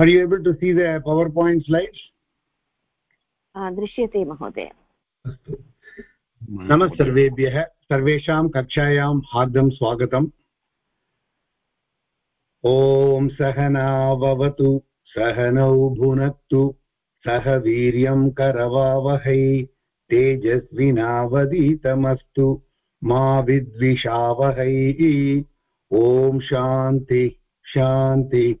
are you able to see the powerpoint slides? दृश्यते महोदय। अस्तु। नमः सर्वेभ्यः। सर्वेषां कक्षायां हार्दं स्वागतम्। ॐ सहनाववतु सहनौ भुनक्तु सह वीर्यं करवावहै तेजस्विनावदीतमस्तु मा विद्विषावहै। ॐ शान्ति शान्ति।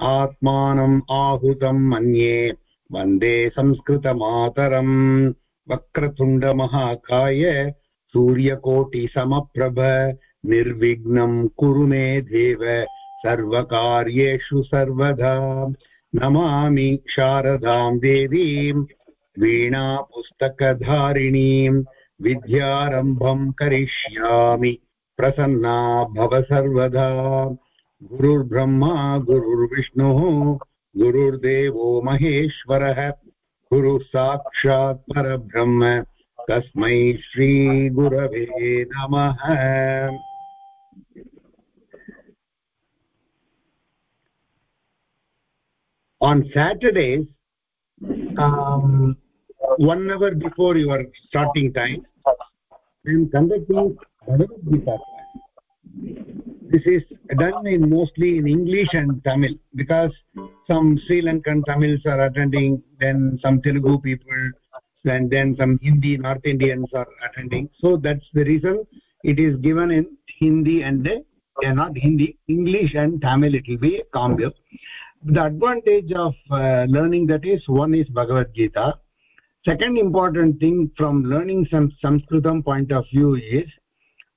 आत्मानम् आहुतं मन्ये, वंदे संस्कृतमातरम्। वक्रतुण्डमहाकाय सूर्यकोटिसमप्रभ, निर्विघ्नं कुरु मे देव, सर्वकार्येषु सर्वदा। नमामि शारदां देवीं, वीणापुस्तकधारिणीं, विद्यारम्भं करिष्यामि, प्रसन्ना भव सर्वदा। गुरुर्ब्रह्मा गुरुर्विष्णुः गुरुर्देवो महेश्वरः गुरुः साक्षात् परब्रह्म तस्मै श्रीगुरवे नमः on saturdays um, one hour before your starting time i am conducting bhagavad gita this is done in mostly in english and tamil because some sri lankan tamils are attending then some telugu people and then some hindi north indians are attending. So that's the reason it is given in hindi and uh, not hindi english and tamil it will be a combo. The advantage of uh, learning that is one is bhagavad gita. Second important thing from learning some sanskritam point of view is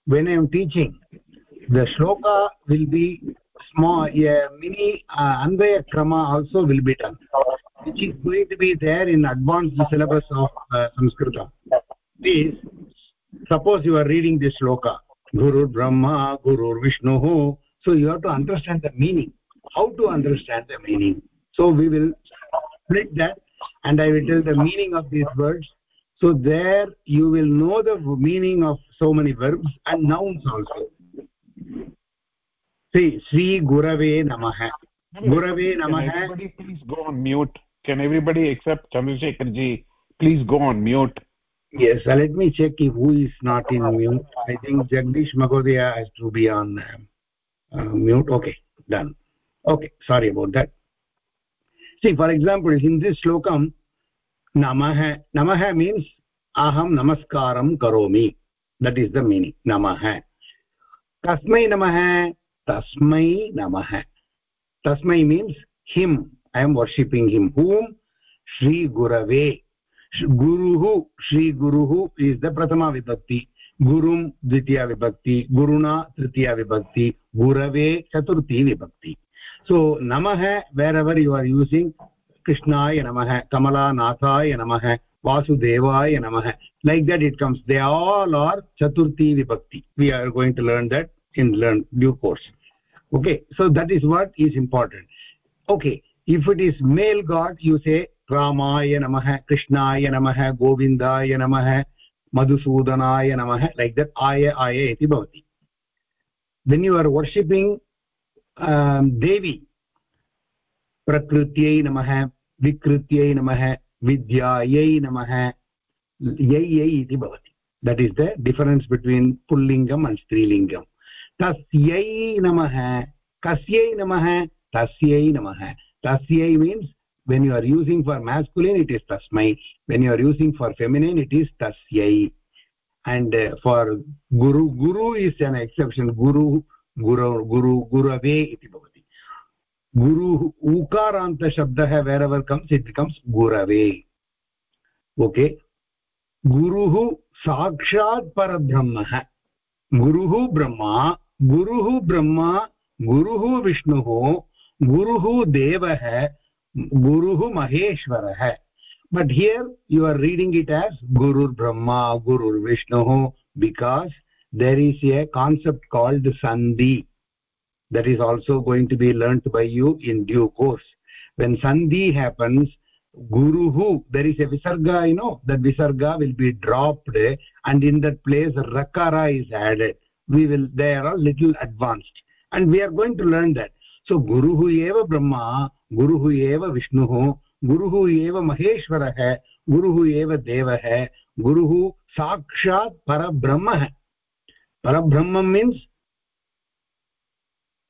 when i am teaching the shloka will be small a mini uh, anvaya krama also will be done which is going to be there in advanced syllabus of uh, sanskritam is suppose you are reading this shloka guru brahma guru vishnu so you have to understand the meaning how to understand the meaning. So we will split that and i will tell the meaning of these words. So there you will know the meaning of so many verbs and nouns also see sri gurave gurave namah everybody please go on mute can everybody except chandrasekhar ji please go on mute yes uh, let me check if who is not in mute i think jagdish magodaya has to be on uh, uh, mute okay done okay sorry about that see for example in this shlokam namah namah means aham namaskaram karomi that is the meaning namah tasmai namah तस्मै नमः। तस्मै means him I am worshipping him whom श्रीगुरवे गुरुः श्रीगुरुः is the प्रथमा विभक्ति गुरुं द्वितीया विभक्ति गुरुणा तृतीया विभक्ति गुरवे चतुर्थी विभक्ति सो so, नमः वेर् एवर् यु आर् यूसिङ्ग् कृष्णाय नमः कमलानाथाय नमः वासुदेवाय नमः like that it comes they all are चतुर्थी विभक्ति we are going to learn that in learn due course. Okay so that is what is important. Okay if it is male god you say ramaya namah krishnaya namah govindaya namah madhusudanaya namah like that aya aya iti bhavati. When you are worshipping um, devi prakrityai namah namah vidyayai namah yai yai iti bhavati. That is the difference between pullingam and strilingam तस्यै नमः। कस्यै नमः। तस्यै नमः। तस्यै means when you are using for masculine it is तस्मै when you are using for feminine it is तस्यै and for guru guru is an exception गुरु गुरु गुरु गुरवे इति भवति। गुरुः ऊकारान्तशब्दः wherever comes it comes गुरवे। ओके गुरुः साक्षात् परब्रह्मः। गुरुः ब्रह्मा। गुरुः ब्रह्मा, गुरुः विष्णुः, गुरुः देवः, गुरुः महेश्वरः. You are reading it as it Brahma गुरुर्ब्रह्मा गुरुर्विष्णुः because there is a concept called sandhi that is also going to be learned by you in due course when sandhi happens गुरुः there is a visarga you know that visarga will be dropped and in that place rakara is added we will they are a little advanced. And we are going to learn that. So guruhu eva brahma guruhu eva vishnuh guruhu eva maheshwarah guruhu eva devah guruhu sakshat parabrahma parabrahma means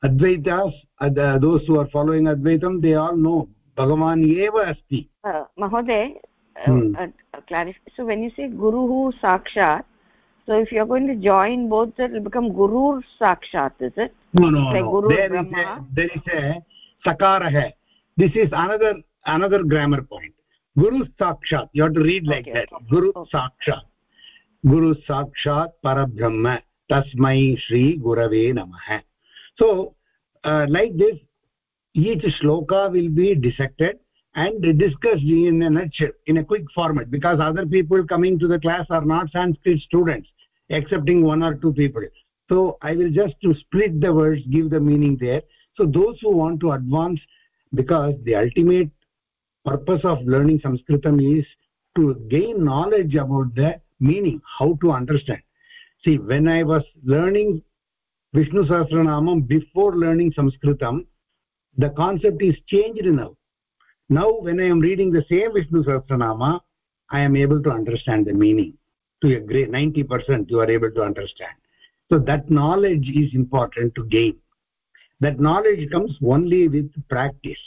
advaitas uh, those who are following advaitam they all know. Bhagavan eva asti. Uh, mahoday uh, hmm. uh, clarify so when you say guruhu sakshat so if you are going to join both that will become guru sakshat is it no no like no guru there Brahma. is a there is a sakara hai this is another another grammar point guru sakshat you have to read like okay, that okay. guru okay. sakshat guru sakshat parabrahma tasmai shri gurave namah so uh, like this each shloka will be dissected and discussed in a nutshell in a quick format because other people coming to the class are not sanskrit students excepting one or two people. So i will just to split the words give the meaning there. So those who want to advance because the ultimate purpose of learning sanskritam is to gain knowledge about the meaning how to understand. See when i was learning vishnu sahasranamam before learning sanskritam the concept is changed now. Now when i am reading the same vishnu sahasranama i am able to understand the meaning to a great 90% you are able to understand. So that knowledge is important to gain. That knowledge comes only with practice.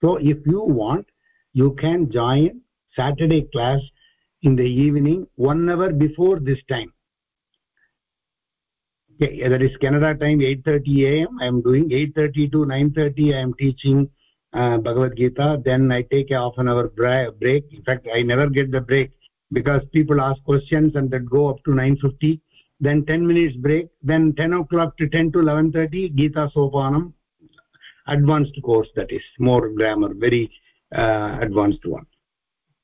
So if you want you can join saturday class in the evening one hour before this time. Okay that is canada time 8:30 am i am doing 8:30 to 9:30 i am teaching uh, bhagavad gita. Then i take a half an hour break. In fact i never get the break because people ask questions and that go up to 9:50 then 10 minutes break then 10 o'clock to 10 to 11:30 gita sopanam advanced course that is more grammar very uh, advanced one.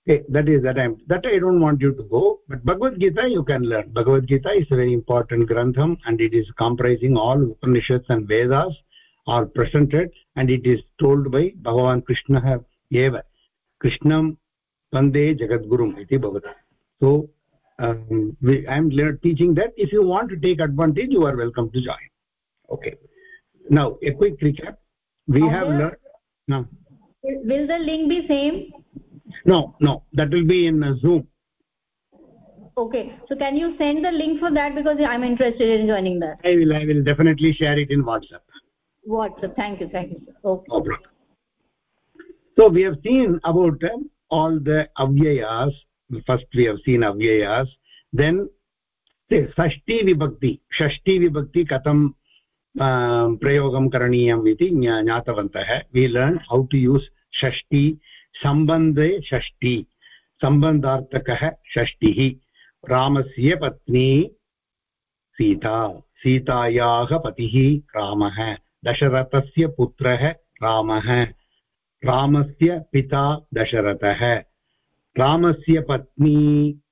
Okay that is that i'm that i don't want you to go but bhagavad gita you can learn. Bhagavad gita is a very important grantham and it is comprising all upanishads and vedas are presented and it is told by bhagavan krishna eva. Krishnam vande jagadgurum iti bhavata. So um, we, i am teaching that if you want to take advantage you are welcome to join. Okay. Now a quick recap. We have learned now will the link be same? No no. That will be in uh, zoom. Okay. So can you send the link for that? Because i'm interested in joining that. I will i will definitely share it in whatsapp. Whatsapp. Thank you. Thank you sir. Okay. No problem. so we have seen about uh, all the avyayas first we have seen avyayas, then षष्टि विभक्ति षष्टि विभक्ति कथं प्रयोगं करणीयम् इति ज्ञातवन्तः we learn how to use षष्टि सम्बन्धे षष्टि सम्बन्धार्थकः षष्टिः रामस्य पत्नी सीता सीतायाः पतिः रामः दशरथस्य पुत्रः रामः रामस्य पिता दशरथः। रामस्य पत्नी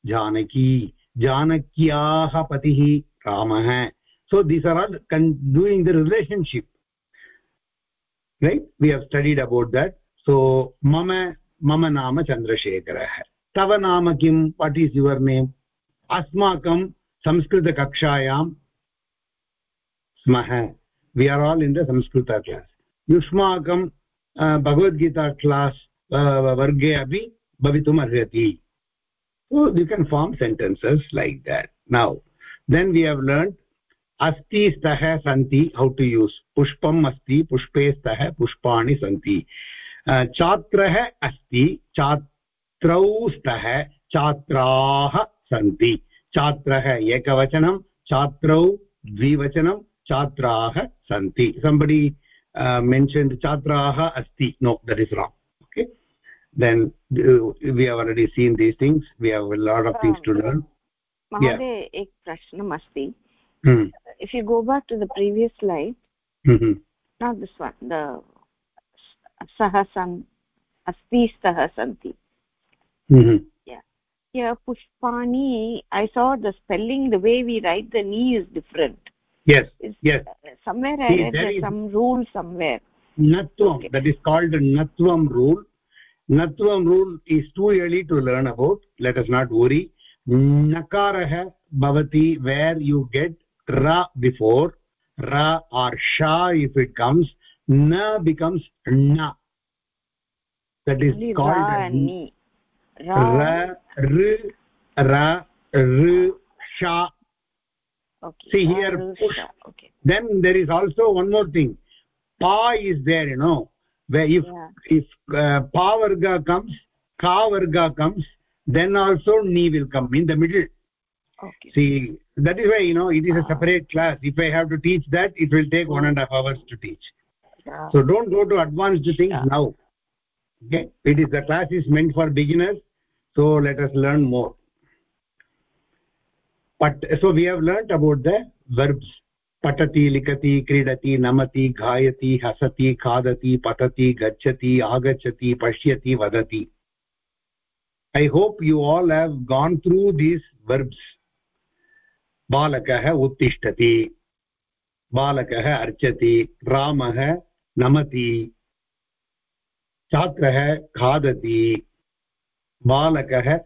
जानकी। जानक्याः पतिः रामः। So this are all continuing the relationship right we have studied about that so मम मम नाम चन्द्रशेखरः तव नाम किं वाट् ईस् युवर् नेम् अस्माकं संस्कृतकक्षायां स्मः we are all in the Sanskrit class युष्माकं भगवद्गीता क्लास् वर्गे अपि भवितुम् अर्हति। So you can form sentences like that now then we have learned अस्ति स्तः सन्ति हौ टु यूस् पुष्पम् अस्ति पुष्पे स्तः पुष्पाणि सन्ति छात्रः अस्ति छात्रौ स्तः छात्राः सन्ति छात्रः एकवचनं छात्रौ द्विवचनं छात्राः सन्ति सम्बडी मेन्शन्ड् छात्राः अस्ति no that is wrong okay then uh, we have already seen these things we have a lot of things to learn महोदय एक प्रश्नम् अस्ति if you go back to the previous slide mm -hmm. not this one the sahasan asti stah santi mm -hmm. yeah here pushpani i saw the spelling the way we is yes. yes somewhere See, i read there's some rule somewhere. Natvam okay. that is called natvam rule. Natvam rule is too early to learn about. Let us not worry. Nakarah bhavati where you get ra before. Ra or sha if it comes na becomes na. That is Only called ra and ni. Ra r ra r sha okay. See here push. okay. Then there is also one more thing. Pa is there you know where if yeah. if uh, pa varga comes ka varga comes then also ni will come in the middle. Okay. See that is why you know it is a separate class. If i have to teach that it will take one and a half hours to teach. Yeah. so don't go to advanced things yeah. now. Okay? It is the class is meant for beginners. So let us learn more but so we have learnt about the verbs. पठति लिखति क्रीडति नमति गायति हसति खादति पठति गच्छति आगच्छति पश्यति वदति i hope you all have gone through these verbs. बालकः उत्तिष्ठति बालकः अर्चति रामः नमति छात्रः खादति बालकः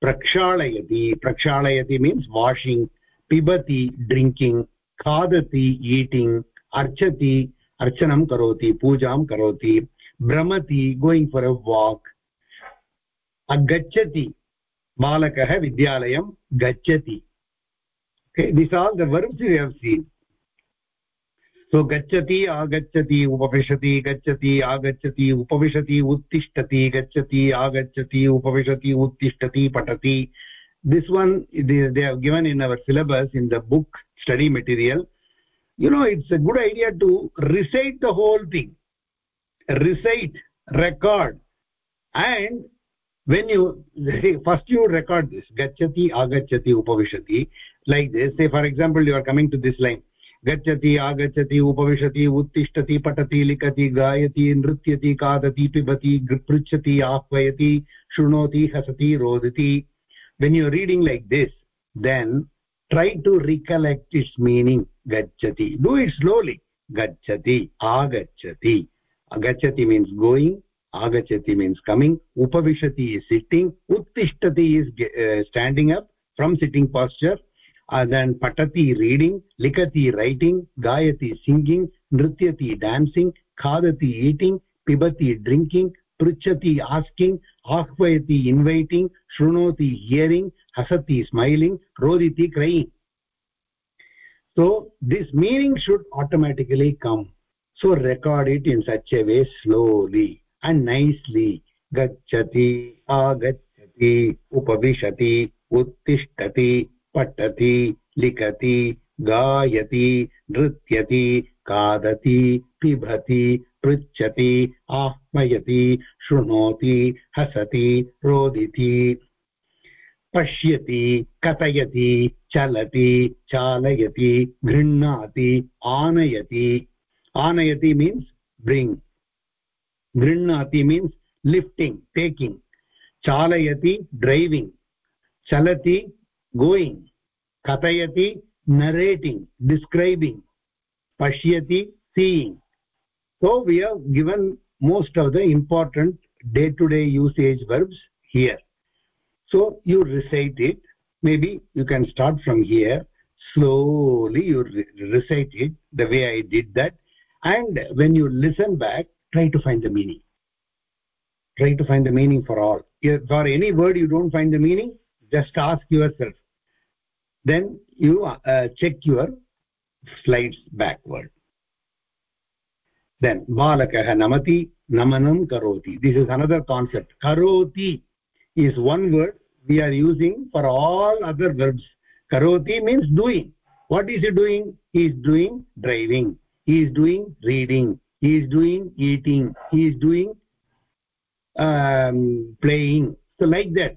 प्रक्षालयति प्रक्षालयति मीन्स् वाशिङ्ग् पिबति ड्रिङ्किङ्ग् खादति ईटिङ्ग् अर्चति, अर्चनं करोति, पूजां करोति, भ्रमति गोयिङ्ग् फार् अ वाक् गच्छति बालकः विद्यालयं गच्छति. This all the verbs you have seen so गच्छति आगच्छति, उपविशति, गच्छति, आगच्छति, उपविशति, उत्तिष्ठति, गच्छति, आगच्छति, उपविशति, उत्तिष्ठति, पठति. This one they have given in our syllabus in the book study material you know it's a good idea to recite the whole thing recite record and when you say first you record this. Gachati agachati upavishati like this. Say, for example, you are coming to गच्छति, आगच्छति, उपविशति, उत्तिष्ठति, पठति, लिखति, गायति, नृत्यति, खादति, पिबति पृच्छति, आह्वयति, शृणोति, हसति, रोदति। When you reading like this then try to recollect its meaning गच्छति। डू इट् स्लोलि गच्छति, आगच्छति। गच्छति मीन्स् गोयिङ्ग् आगच्छति मीन्स् कमिङ्ग् उपविशति is sitting उत्तिष्ठति is standing up from sitting posture then patati reading likati writing gayati singing nrityati dancing khadati eating pibati drinking pruchati asking ahvayati inviting shrunoti hearing hasati smiling roditi crying so this meaning should automatically come so record it in such a way slowly and nicely gachati agachati upavishati uttishtati patati likati गायति, नृत्यति, खादति, पिबति, पृच्छति आह्मयति शृणोति, हसति, रोदिति। पश्यति, कथयति, चलति, चालयति गृह्णाति आनयति। आनयति मीन्स् ब्रिङ्ग् गृह्णाति मीन्स् लिफ्टिङ्ग् टेकिङ्ग् चालयति ड्रैविङ्ग् चलति गोयिङ्ग् कथयति narrating describing pashyati seeing so we have given most of the important day to day usage verbs here so you recite it maybe you can start from here slowly you re recite it the way i did that and when you listen back try to find the meaning try to find the meaning for all if for any word you don't find the meaning just ask yourself. Then you uh, check your slides backward. Then balakah namati namanam karoti. This is another concept. Karoti is one word we are using for all other verbs. Karoti means doing. What is he doing? He is doing driving. He is doing reading. He is doing eating. He is doing um, playing. So like that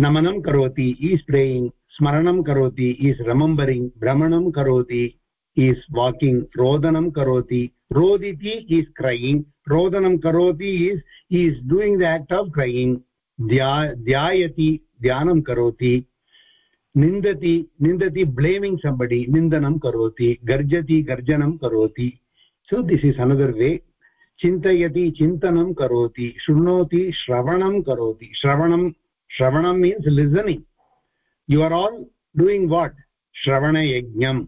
namanam karoti is playing स्मरणं करोति is remembering भ्रमणं करोति is walking रोदनं करोति roditi is crying rodanam karoti is he is doing the act of crying dhyayati dhyanam karoti nindati nindati blaming somebody nindanam karoti garjati garjanam karoti so this is another way चिन्तयति चिन्तनं करोति शृणोति श्रवणं करोति श्रवणं श्रवणं means listening you are all doing what श्रवणयज्ञं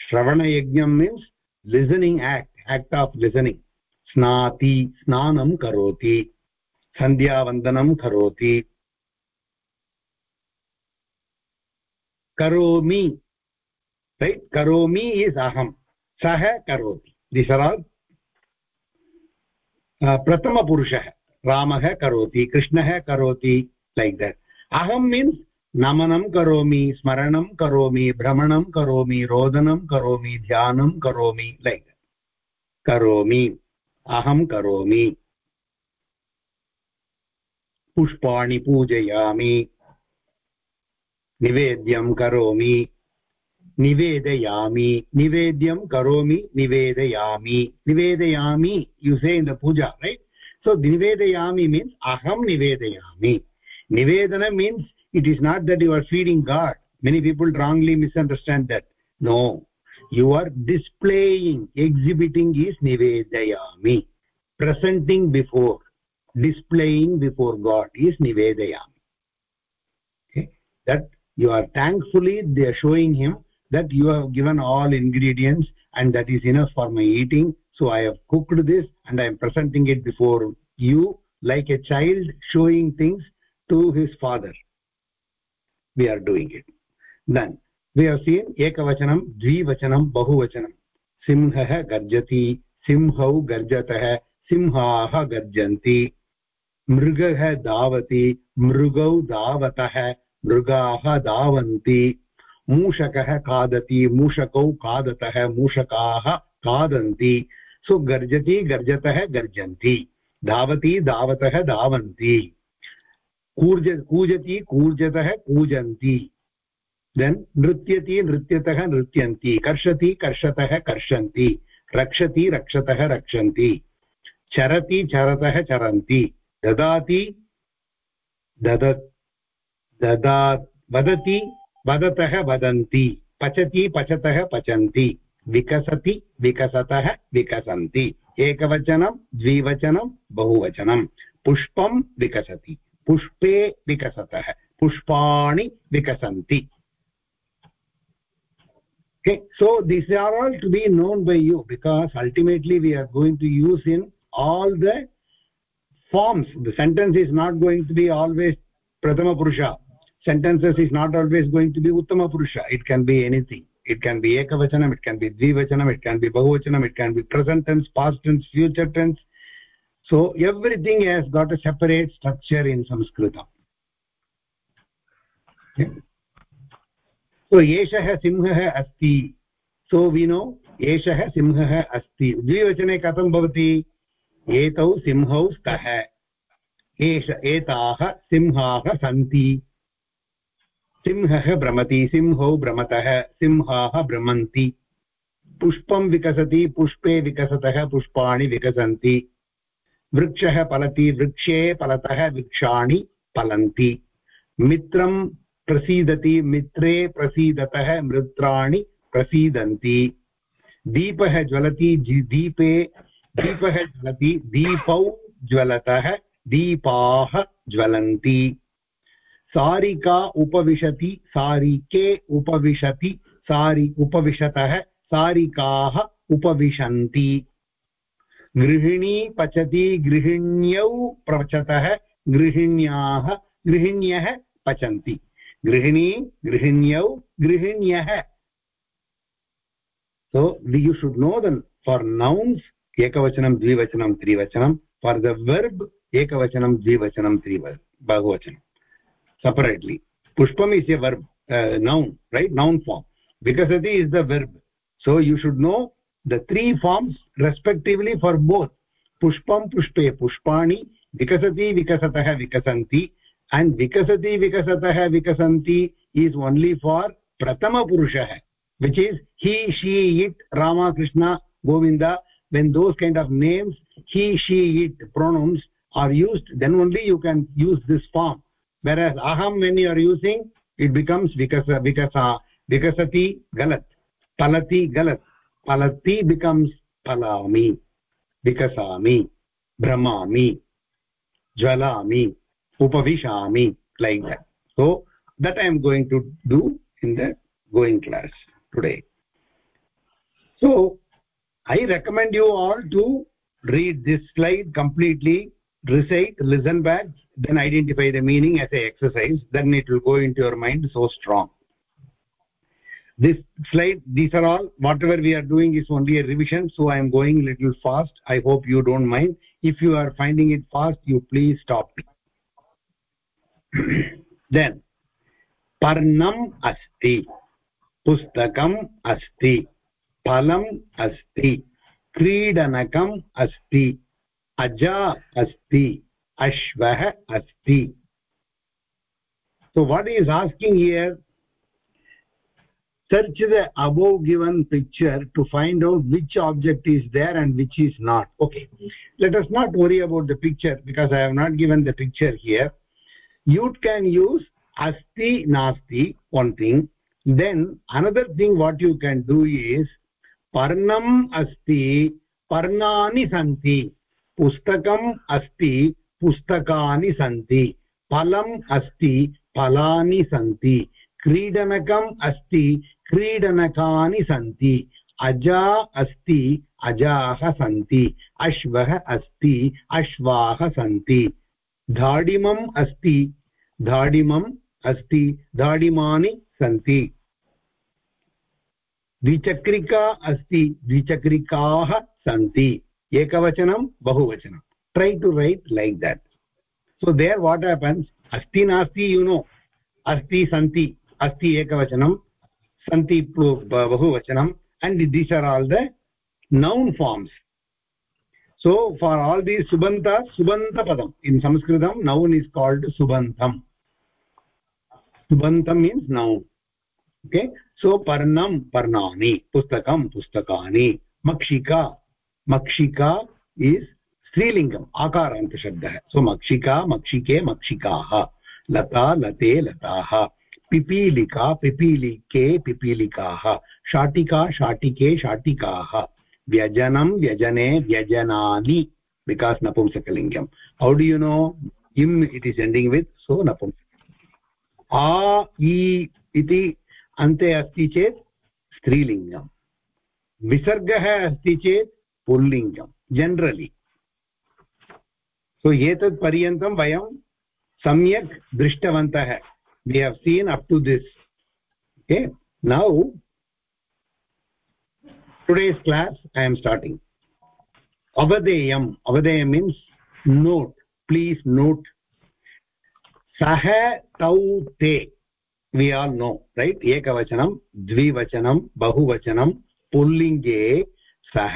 श्रवणयज्ञं means listening act act of listening स्नाति स्नानं करोति सन्ध्यावन्दनं करोति करोमि रैट् करोमि इस् अहं सः करोति दिस् आर् आल् प्रथमपुरुषः रामः करोति कृष्णः करोति लैक् देट् अहं मीन्स् नमनं करोमि स्मरणं करोमि भ्रमणं करोमि रोदनं करोमि ध्यानं करोमि लैक् करोमि अहं करोमि पुष्पाणि पूजयामि निवेद्यं करोमि निवेदयामि निवेद्यं करोमि निवेदयामि निवेदयामि you say in the puja right so निवेदयामि मीन्स् अहं निवेदयामि nivedana means it is not that you are feeding god. Many people wrongly misunderstand that. No. You are displaying exhibiting is nivedayami. Presenting before displaying before god is nivedayami. Okay? That you are thankfully they are showing him that you have given all ingredients and that is enough for my eating. So i have cooked this and i am presenting it before you like a child showing things to his father we are doing it then we have seen ekavachanam dvivachanam bahuvachanam simhah garjati simhau garjatah simhaah garjanti मृगः धावति मृगौ धावतः मृगाः धावन्ति मूषकः खादति मूषकौ खादतः मूषकाः खादन्ति सो गर्जति गर्जतः गर्जन्ति धावति धावतः धावन्ति कूर्ज, कूजति, कूर्जतः कूजन्ति। Then नृत्यति, नृत्यतः नृत्यन्ति। कर्षति, कर्षतः कर्षन्ति। रक्षति, रक्षतः रक्षन्ति। चरति, चरतः चरन्ति। ददाति, दद, ददा, वदति, वदतः वदन्ति। पचति, पचतः पचन्ति। विकसति, विकसतः विकसन्ति। एकवचनं, द्विवचनं, बहुवचनं। पुष्पं, विकसति। पुष्पे विकसतः पुष्पाणि विकसन्ति okay so these are all to be known by you because ultimately we are going to use in all the forms the sentence is not going to be always prathama purusha sentences is not always going to be uttama purusha it can be anything it can be ekavachanam it can be dvivachanam it can be bahuvachanam it can be present tense past tense future tense so everything has got a separate structure in sanskritam okay. so yeshah simhah asti so we know एषः सिंहः अस्ति द्विवचने कथं भवति एतौ सिंहौ स्तः एष एताः सिंहाः सन्ति सिंहः भ्रमति सिंहौ भ्रमतः सिंहाः भ्रमन्ति पुष्पं विकसति पुष्पे विकसतः पुष्पाणि विकसन्ति वृक्षः फलति वृक्षे फलतः वृक्षाणि फलन्ति मित्रं प्रसीदति, मित्रे प्रसीदतः मित्राणि प्रसीदन्ति। दीपः ज्वलति दीपे, दीपः ज्वलति, दीपौ ज्वलतः, दीपाः ज्वलन्ति। सारिका उपविशति, सारिके उपविशति, सारि उपविशतः, सारिकाः उपविशन्ति। गृहिणी पचति गृहिण्यौ पचतः गृहिण्याः गृहिण्यः पचन्ति। गृहिणी, गृहिण्यौ, गृहिण्यः। So you should know then for nouns एकवचनं, द्विवचनं, त्रिवचनं फार् द वर्ब् एकवचनं, द्विवचनं त्रिव बहुवचनं। Separately पुष्पम् is a verb noun right noun form विकसति is the verb so you should know the three forms respectively for both pushpam pushpe pushpani vikasati vikasatah vikasanti and vikasati vikasatah vikasanti is only for prathama purushah which is he she it rama krishna govinda when those kind of names he she it pronouns are used then only you can use this form whereas aham when you are using it becomes vikasa vikasa vikasati galat palati galat palati becomes palami vikasami brahmami jvalami upavishami like that. So that i am going to do in the going class today. So i recommend you all to read this slide completely recite listen back then identify the meaning as a exercise then it will go into your mind so strong this slide these are all whatever we are doing is only a revision so i am going little fast i hope you don't mind if you are finding it fast you please stop then parnam asti pustakam asti phalam asti क्रीडनकम् अस्ति अजा अस्ति अश्वः अस्ति so what he is asking here search the above given picture to find out which object is there and which is not okay let us not worry about the picture because i have not given the picture here you can use asti nasti one thing then another thing what you can do is पर्णम् अस्ति पर्णानि सन्ति पुस्तकम् अस्ति पुस्तकानि सन्ति फलम् अस्ति फलानि सन्ति क्रीडनकम् अस्ति क्रीडनकानि सन्ति। अजा अस्ति, अजाः सन्ति, अश्वः अस्ति, अश्वाः सन्ति। धाडिमम् अस्ति धाडिमम् अस्ति, धाडिमानि सन्ति। द्विचक्रिका अस्ति, द्विचक्रिकाः सन्ति। एकवचनं, बहुवचनं। Try to write like that so there what happens अस्ति नास्ति यु नो अस्ति, सन्ति। अस्ति, एकवचनं। सन्ति बहुवचनम् and these are all the noun forms so for all these subanta subanta padam in sanskritam noun is called subantam subantam means noun okay so parnam parnani pustakam pustakani makshika makshika is स्त्रीलिङ्गम् आकारान्तशब्दः सो मक्षिका मक्षिके मक्षिकाः लता लते लताः पिपीलिका, पिपीलिके, पिपीलिकाः। शाटिका, शाटिके, शाटिकाः। व्यजनं, व्यजने, व्यजनानि। Because नपुंसकलिङ्गम् how do you know um it is ending with so नपुंसक। आ इ इति अन्ते अस्ति चेत् स्त्रीलिङ्गम्। विसर्गः अस्ति चेत् पुल्लिङ्गं जनरलि सो एतत् पर्यन्तं वयं सम्यक् दृष्टवन्तः। we have seen up to this okay now today's class i am starting avadeyam avadeyam means note please note sah tau te we all know right ekavachanam dvivachanam bahuvachanam pullinge sah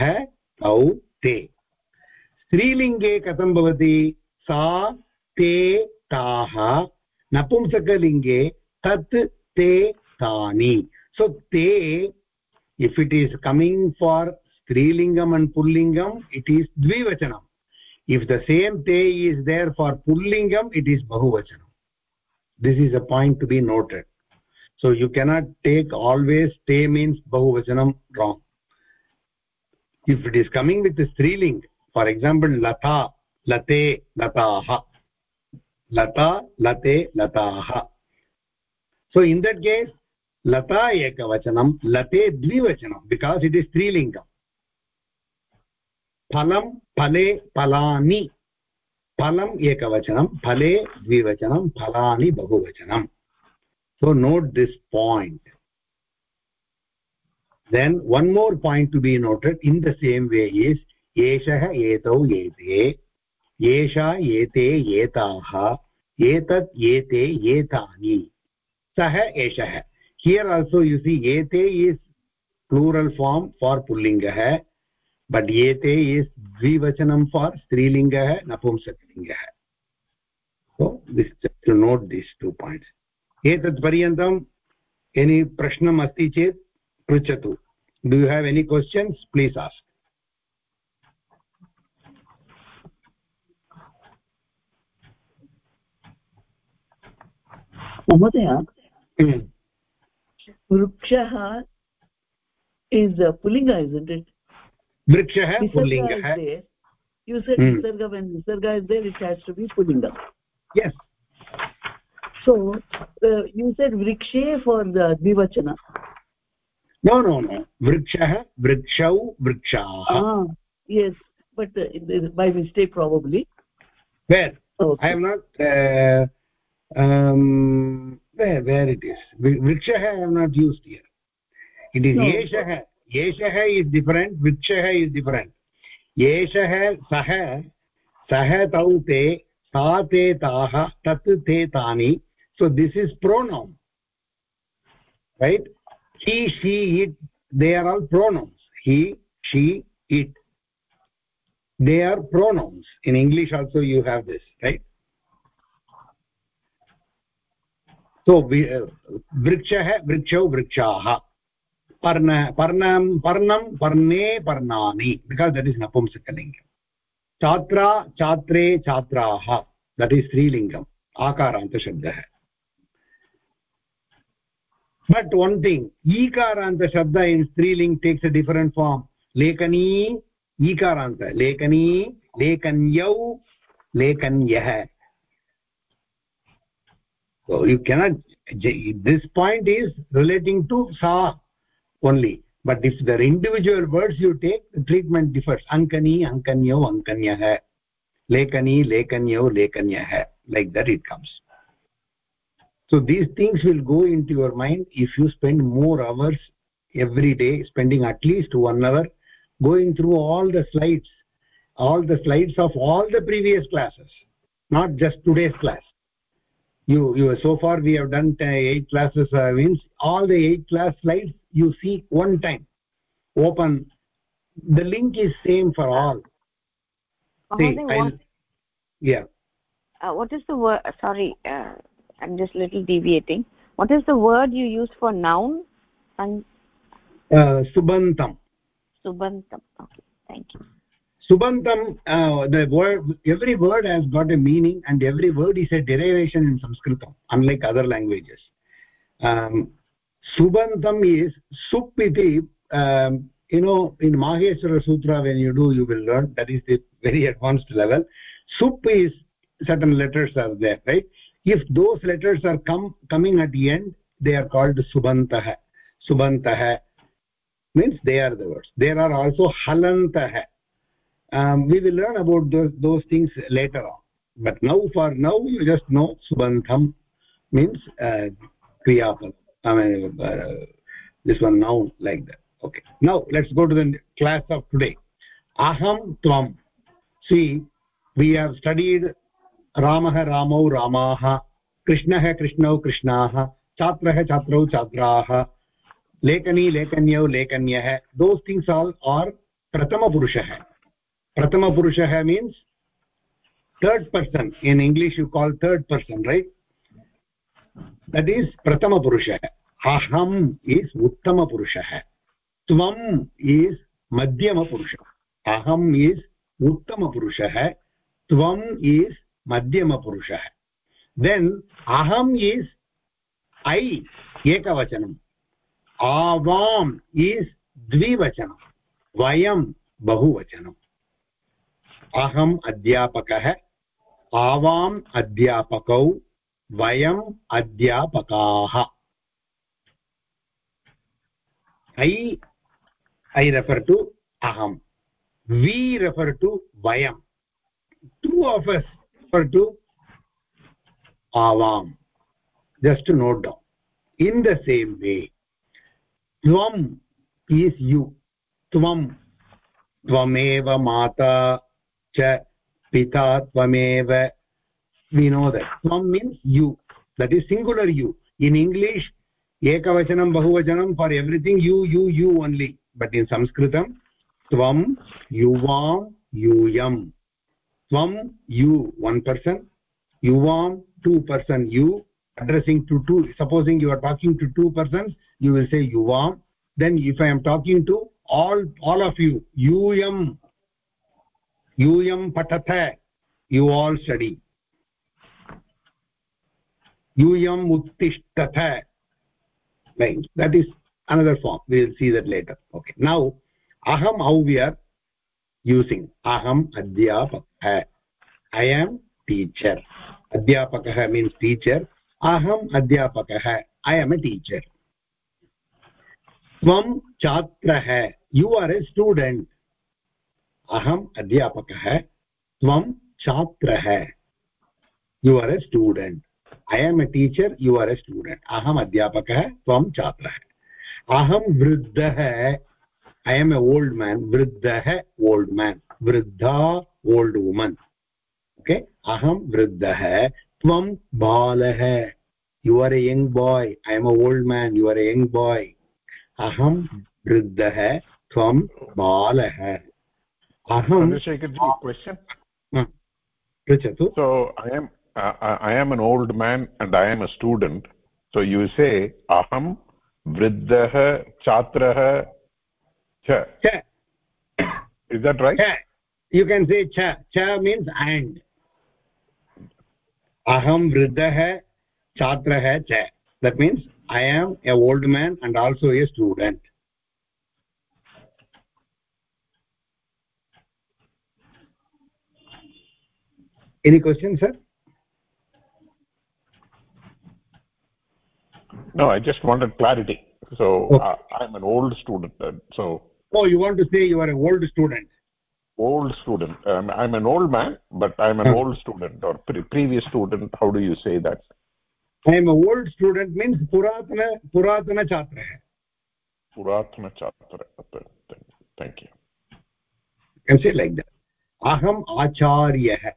tau te स्त्रीलिङ्गे कथं भवति सा ते ताः नपुंसकलिङ्गे तत् ते तानि so te if it is coming for strilingam and pullingam it is dvivachanam if the same te is there for pullingam it is bahuvachanam this is a point to be noted so you cannot take always te means bahuvachanam wrong if it is coming with the striling for example lata late lataah lata late lataah so in that case lata ekavachanam late dvivachanam because it is strilingam phalam phale phalani phalam ekavachanam phale dvivachanam phalani bahuvachanam so note this point then one more point to be noted in the same way is एषः एतौ एते एषा एते एताः एतत् एते एतानि सः एषः। हियर् आल्सो यु सि एते इस् प्लूरल् फार्म् फार् पुल्लिङ्गः बट् एते इस् द्विवचनं फार् स्त्रीलिङ्गः, नपुंसकलिङ्गः। So this two note this two points एतत् पर्यन्तं यदि प्रश्नम् अस्ति चेत् पृच्छतु। Do you have any questions please ask महोदय hmm. वृक्षः is uh, pulinga isn't it vrikshah pullinga you said hmm. visarga when visarga is there it has to be pulinga yes so uh, you said vrikshe for the dvivachana no no no vrikshah vrikshau vrikshaah ah yes but uh, by mistake probably where okay. i am not uh, um where where it is vrikshah i have not used here it is no. yeshah yeshah is different vrikshah is different yeshah sah sah tau te सा ते ताः तत् ते तानि so this is pronoun right he she it they are all pronouns he she it they are pronouns in english also you have this right तो वृक्ष, वृक्षौ वृक्षाः। पर्ण पर्ण, पर्णं, पर्णे, पर्णानि। बिकास् दट् इस् नपुंसकलिङ्गं छात्रा छात्रे छात्राः दट् इस् स्त्रीलिङ्गम् आकारान्तशब्दः बट् वन् थिङ्ग् ईकारान्तशब्द इन् स्त्रीलिङ्ग् टेक्स् अ डिफरेण्ट् फार्म् लेखनी ईकारान्त लेखनी लेखन्यौ लेखन्यः so you cannot this point is relating to sa only. But if the individual words you take the treatment differs. Ankani ankanyau ankanyah. Lekani lekanyau lekanyah. Like that it comes. So these things will go into your mind if you spend more hours every day spending at least one hour going through all the slides all the slides of all the previous classes not just today's class you you so far we have done uh, eight classes uh, means all the eight class slides you see one time. Open. The link is same for all. See, what, yeah. Uh, what is the word sorry uh, i'm just little deviating. What is the word you use for noun and uh, subantam subantam okay thank you subantam uh, the word every word has got a meaning and every word is a derivation in sanskritam unlike other languages. Um, subantam is sup um, you know in maheshwara sutra when you do you will learn that is the very advanced level. Sup is certain letters are there right? If those letters are come coming at the end they are called subantah subantah means they are the words. There are also halantah um, we will learn about those, those things later on but now for now you just know subantam means uh, kriyapada I mean, uh, this one noun like that okay now let's go to the class of today aham tvam see we have studied ramah ramau ramaah krishnah krishnau krishnaah chatrah chatrau chatraah lekani lekanyau lekanyah those things all are prathama purushah prathama purushah means third person in english you call third person right that is prathama purushah aham is uttama purushah tvam is madhyama purushah aham is uttama purushah tvam is madhyama purushah then aham is i ekavachanam avam is द्विवचनं वयं बहुवचनम् अहम् अध्यापकः, आवाम् अध्यापकौ, वयम् अध्यापकाः। ऐ ऐ refer to अहम् we refer to वयम् two of us refer to आवाम्। Just note down in the same way त्वम् is यु त्वं त्वमेव माता। Cha pita tvameva that tvam means you that is singular you in english ekavachanam bahuvachanam for everything you you you only but in sanskritam tvam yuvam yuyam tvam you one person yuvam two person you addressing to two supposing you are talking to two persons you will say yuvam then if i am talking to all all of you yuyam यूयं पठत you all study यूयम् उत्तिष्ठथ that is another form will see that later okay now अहम् औ we are using अहम् अध्यापकः I am teacher अध्यापकः means teacher अहम् अध्यापकः ऐ एम् ए टीचर् त्वं छात्रः यु आर् ए स्टूडेण्ट् अहम् अध्यापकः त्वं छात्रः। You are a student I am a teacher you are a student अहम् अध्यापकः, त्वं छात्रः। अहं वृद्धः I am a old man वृद्धः ओल्ड् मेन् वृद्धा ओल्ड् वुमन् ओके अहं वृद्धः, त्वं बालः। You are a young boy I am a old man you are a young boy अहं वृद्धः, त्वं बालः। अहं क्वशन् पृच्छतु so i am uh, i am an old man and i am a student so you say aham vriddha chatrah cha cha is that right cha you can say cha cha means and aham vriddha chatrah cha that means i am a old man and also a student Any question sir? No i just wanted clarity. So okay. uh, i'm an old student uh, so. Oh you want to say you are an old student? Old student. Um, i'm an old man but i'm an huh. old student or pre previous student. How do you say that? I am a old student means puratana puratana chhatra. Puratana chhatra. Thank you. You can say like that? Aham acharyah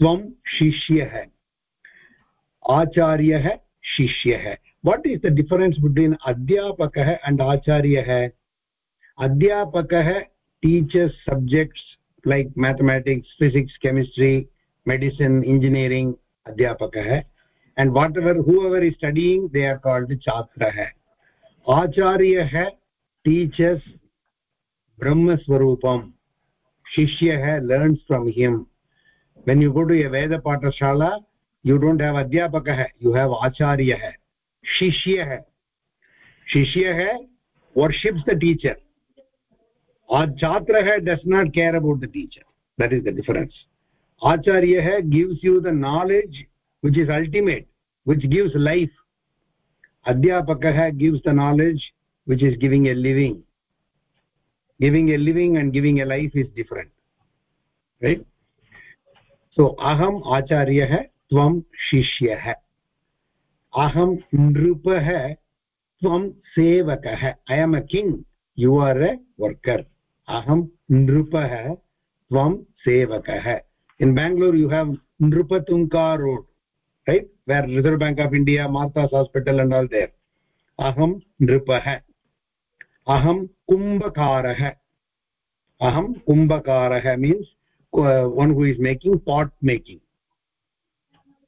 tvam shishyah acharyah shishyah what is the difference between adhyapakah and acharyah adhyapakah teaches subjects like mathematics physics chemistry medicine engineering adhyapakah and whatever whoever is studying they are called chatrah acharyah teaches brahma swarupam shishyah learns from him when you go to a veda patashala you don't have adhyapakah you have acharyah shishyah shishyah worships the teacher chatrah does not care about the teacher that is the difference acharyah gives you the knowledge which is ultimate which gives life adhyapakah gives the knowledge which is giving a living giving a living and giving a life is different right so अहम् आचार्यः त्वं शिष्यः अहं नृपः त्वं सेवकः I am a king you are a worker अहं नृपः त्वं सेवकः in Bangalore you have Nrupatunga road right where Reserve Bank of India Martha's hospital and all there अहं नृपः अहं कुम्भकारः अहं कुम्भकारः means uh, one who is making pot making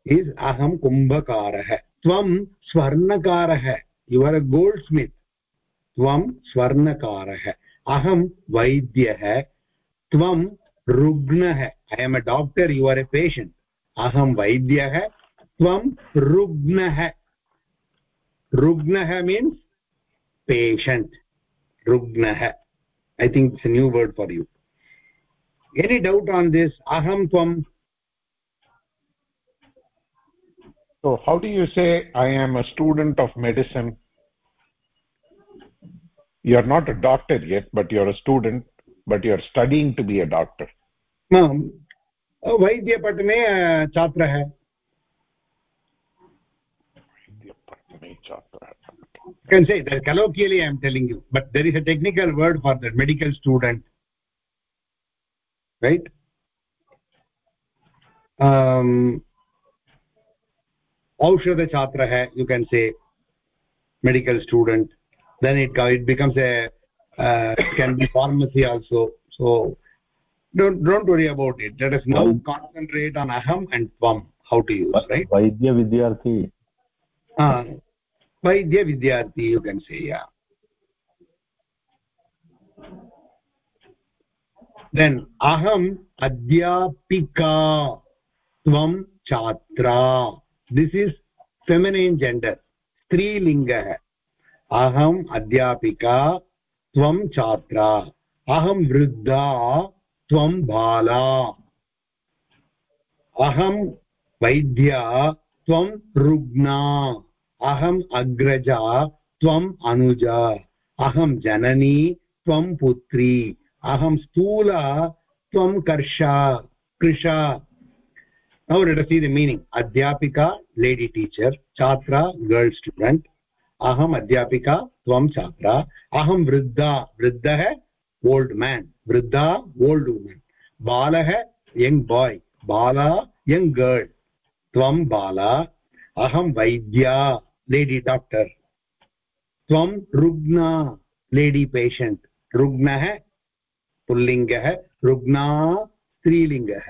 is aham kumbhakarah tvam swarnakarah you are a goldsmith tvam swarnakarah aham vaidyah tvam rugnah i am a doctor you are a patient aham vaidyah tvam rugnah rugnah means patient rugnah i think it's a new word for you any doubt on this aham tvam so how do you say i am a student of medicine you are not a doctor yet but you are a student but you are studying to be a doctor वैद्यपठने छात्रः can say that colloquially i am telling you but there is a technical word for that medical student Right um aushadha chhatrah you can say medical student then it it becomes a uh, can be pharmacy also so don't don't worry about it let us now concentrate on aham and tvam how to use right vaidya vidyarthi ah uh, vaidya vidyarthi you can say yeah then, aham adhyapika tvam chatra. This is feminine gender. स्त्रीलिङ्गः अहम् अध्यापिका त्वं छात्रा अहं वृद्धा त्वं बाला अहं वैद्या त्वं रुग्णा अहम् अग्रजा त्वम् अनुजा अहं जननी त्वं पुत्री अहम स्थूल त्वं कर्षा कृशा नौ रेडसी द मीनिङ्ग् अध्यापिका लेडी टीचर् छात्रा गर्ल् स्टुडेण्ट् अहम् अध्यापिका, त्वं छात्रा। अहं वृद्धा, वृद्धः ओल्ड् मेन् वृद्धा ओल्ड् वुमेन् बालः यङ्ग् बाय् बाला यङ्ग् गर्ल् त्वं बाला। अहं वैद्या लेडी डाक्टर् त्वं रुग्णा लेडी पेशण्ट् रुग्णः पुल्लिङ्गः रुग्ना स्त्रीलिङ्गः।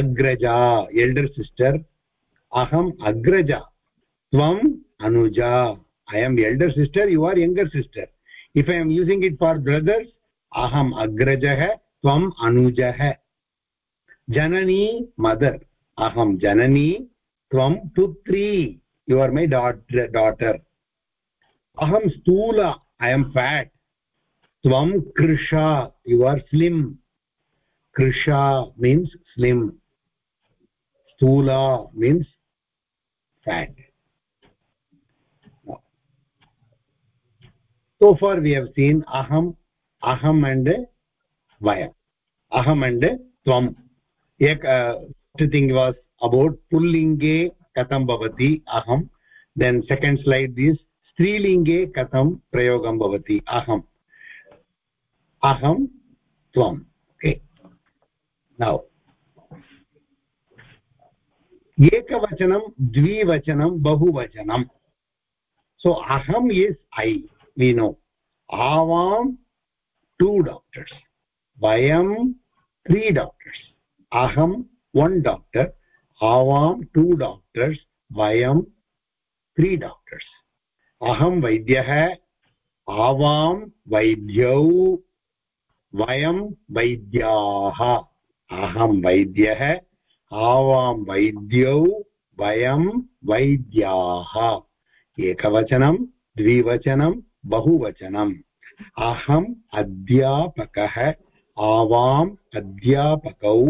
अग्रजा एल्डर् सिस्टर् अहम् अग्रजा, त्वम् Anuja. I am elder sister you are younger sister if I am using it for brothers अहम् अग्रजः, त्वम् अनुजः। जननी मदर् अहं जननी त्वं पुत्री यु आर् मै डाटर् अहं स्थूला I am fat krisha you are slim krisha means slim stula means fat so far we have seen aham aham and vayam aham and tvam ek uh, thing was about pullinge katam bhavati aham then second slide is strilinge katam prayogam bhavati aham aham tvam okay now ekavachanam dvivachanam bahuvachanam so aham is i we know avam two doctors vayam three doctors aham one doctor avam two doctors vayam three doctors aham vaidyah avam vaidyau वयं वैद्याः। अहं वैद्यः आवां वैद्यौ वयं वैद्याः। एकवचनं द्विवचनं बहुवचनम् अहम् अध्यापकः आवाम् अध्यापकौ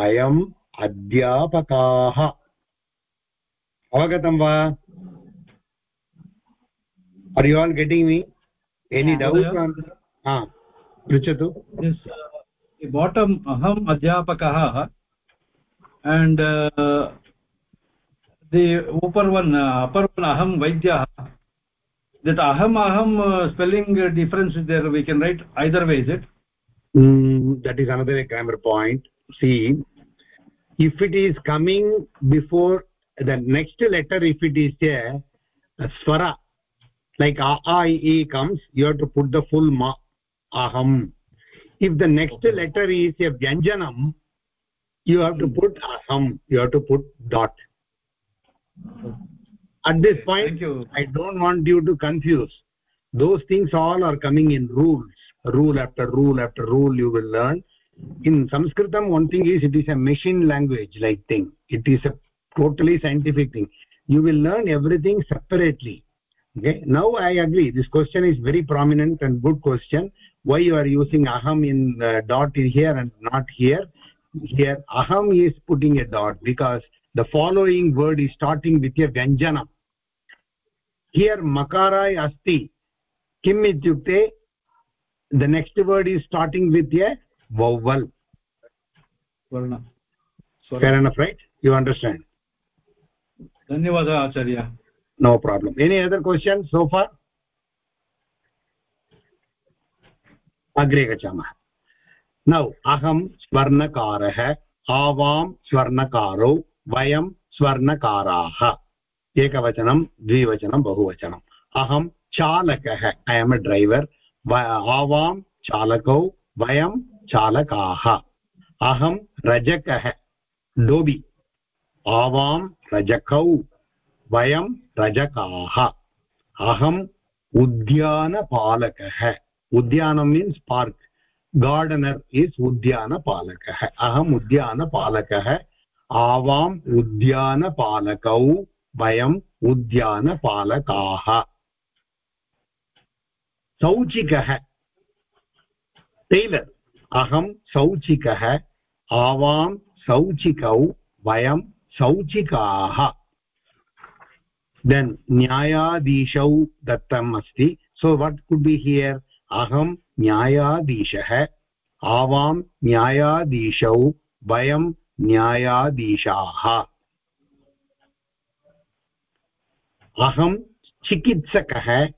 वयम् अध्यापकाः। अवगतं वा? Are you all getting me any doubt पृच्छतु। बाटम् अहम् अध्यापकः एण्ड् दि ऊपर् वन् अपर् वन् अहं वैद्यः दट् अहम् अहं spelling difference is there we can write either way is it that is another grammar point see if it is coming before the next letter if it is a swara like अ इ comes you have to put the full मा aham if the next letter is a vyanjanam you have to hmm. put aham you have to put dot. At this point i don't want you to confuse. Those things all are coming in rules. Rule after rule after rule you will learn. In sanskritam one thing is it is a machine language like thing. It is a totally scientific thing. You will learn everything separately. Okay? Now i agree this question is very prominent and good question why you are using aham in uh, dot in here and not here? Here aham is putting a dot because the following word is starting with a vyanjana. Here makara asti. Kim ityukte the next word is starting with a vowel varna. Fair enough right? You understand? Dhanyawad acharya. No problem. Any other questions so far अग्रे गच्छामः नौ, अहं स्वर्णकारः, आवां स्वर्णकारो, वयं स्वर्णकाराः। एकवचनं, द्विवचनं बहुवचनम् अहं चालकः ऐ am a driver आवां चालकौ, वयं चालकाः। अहं रजकः, डोबि। आवां रजकौ, वयं रजकाः। अहम् उद्यानपालकः। उद्यानं मीन्स् पार्क् गार्डनर् इस् उद्यानपालकः अहम् उद्यानपालकः आवाम् उद्यानपालकौ वयम् उद्यानपालकाः सौचिकः टेलर् अहं सौचिकः आवां सौचिकौ वयं सौचिकाः देन् न्यायाधीशौ दत्तम् अस्ति। सो वट् कुड् बि हियर् अहं न्यायाधीशः, आवां न्यायाधीशौ, वयं न्यायाधीशाः। अहं चिकित्सकः,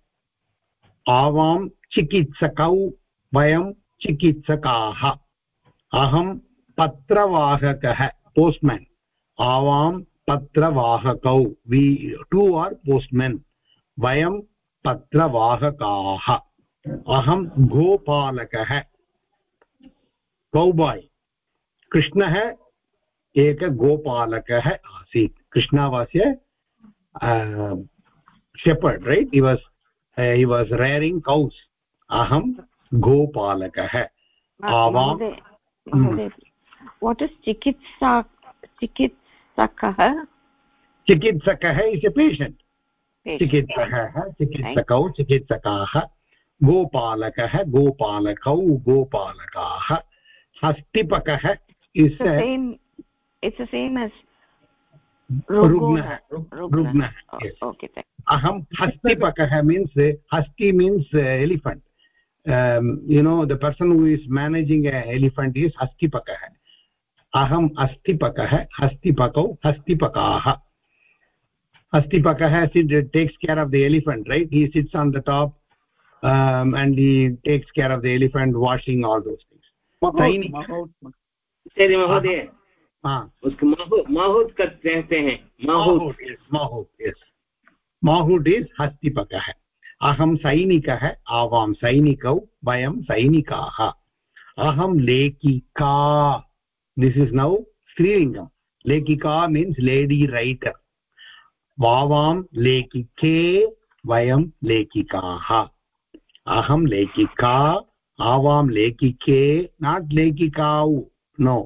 आवां चिकित्सकौ, वयं चिकित्सकाः। अहं पत्रवाहकः, पोस्ट्मेन्। आवां पत्रवाहकौ, वि, टु आर् पोस्ट्मेन्। वयं पत्रवाहकाः। अहं गोपालकः। कौबाय्। कृष्णः एकगोपालकः आसीत्। कृष्णावास्य shepherd right? He was uh, he was rearing cows. aham gopalakah avam महोदय वाट् इस् चिकित्सा चिकित्सकः? चिकित्सकः इस् ए पेशण्ट् चिकित्सकः चिकित्सकौ चिकित्सकाः। गोपालकः गोपालकौ गोपालकाः हस्तिपकः इस् इट्स् सेम् एस् रुग्नः रुग्नः अहं हस्तिपकः means हस्ति means elephant um, the person who is managing a elephant is hastipakah aham astipakah hastipakau hastipakaah hastipakah it takes care of the elephant right he sits on the top um, and he takes care of the elephant washing all those things. महोदय उसको माहूत कहते हैं। माहूत माहूत yes माहूट is हस्तिपकः अहं सैनिकः आवां सैनिकौ वयं सैनिकाः अहं लेखिका दिस् इस् नौ स्त्रीलिङ्गं लेखिका मीन्स् लेडी रैटर् वावां लेखिके वयं लेखिकाः अहं लेखिका आवां लेखिके नाट् लेखिकाौ नो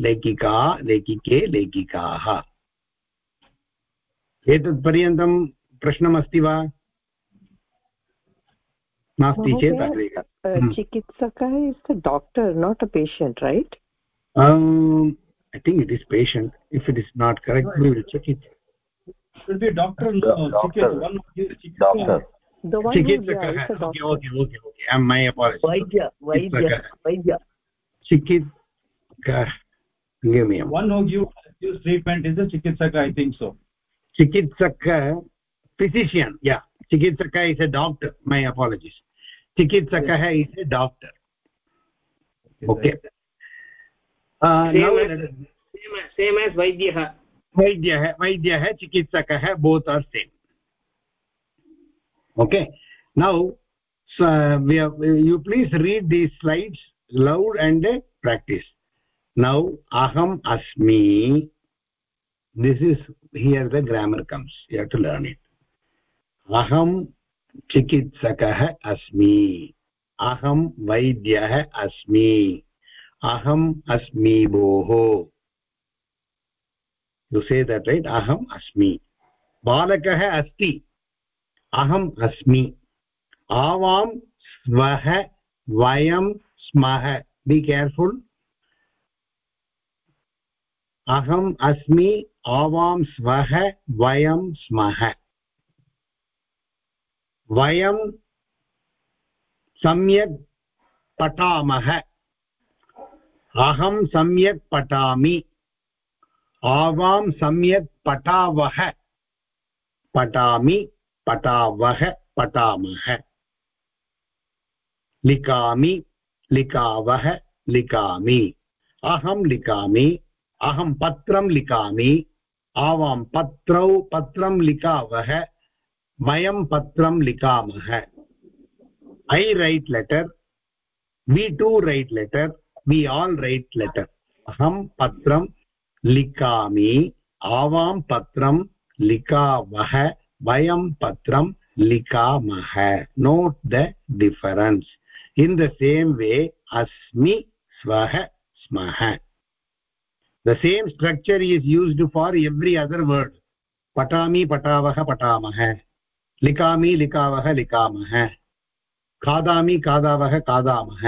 लेखिका लेखिके लेखिकाः। एतत् पर्यन्तं प्रश्नमस्ति वा? नास्ति चेत् अग्रे चिकित्सकः is the doctor not a patient right I think it is patient if it is not correct we will check it doctor no doctor doctor. the one physician या चिकित्सक is a doctor my apologies चिकित्सकः is a doctor okay वैद्यः वैद्यः वैद्यः। चिकित्सकः both are same okay now so we have, you please read these slides loud and uh, practice now aham asmi this is here the grammar comes you have to learn it aham चिकित्सकः अस्मि अहं वैद्यः अस्मि अहम् अस्मि भोः यु say that right अहम् अस्मि बालकः अस्ति अहम् अस्मि। आवां स्वः वयं स्मः। बि केर्फुल् अहम् अस्मि, आवां स्वः वयं स्मः। वयं सम्यक् पठामः। अहं सम्यक् पठामि। आवां सम्यक् पठावः। पठामि। पठावः पठामः लिखामि लिखावः लिखामि अहं लिखामि अहं पत्रं लिखामि आवां पत्रौ, पत्रं लिखावः वयं पत्रं लिखामः I write letter we two write letter we all write letter अहं पत्रं लिखामि आवां पत्रं लिखावः वयं पत्रं लिखामः note the difference in the same way अस्मि स्वः स्मः the same structure is used for every other word. पठामि पठावः पठामः लिखामि लिखावः लिखामः खादामि खादावः खादामः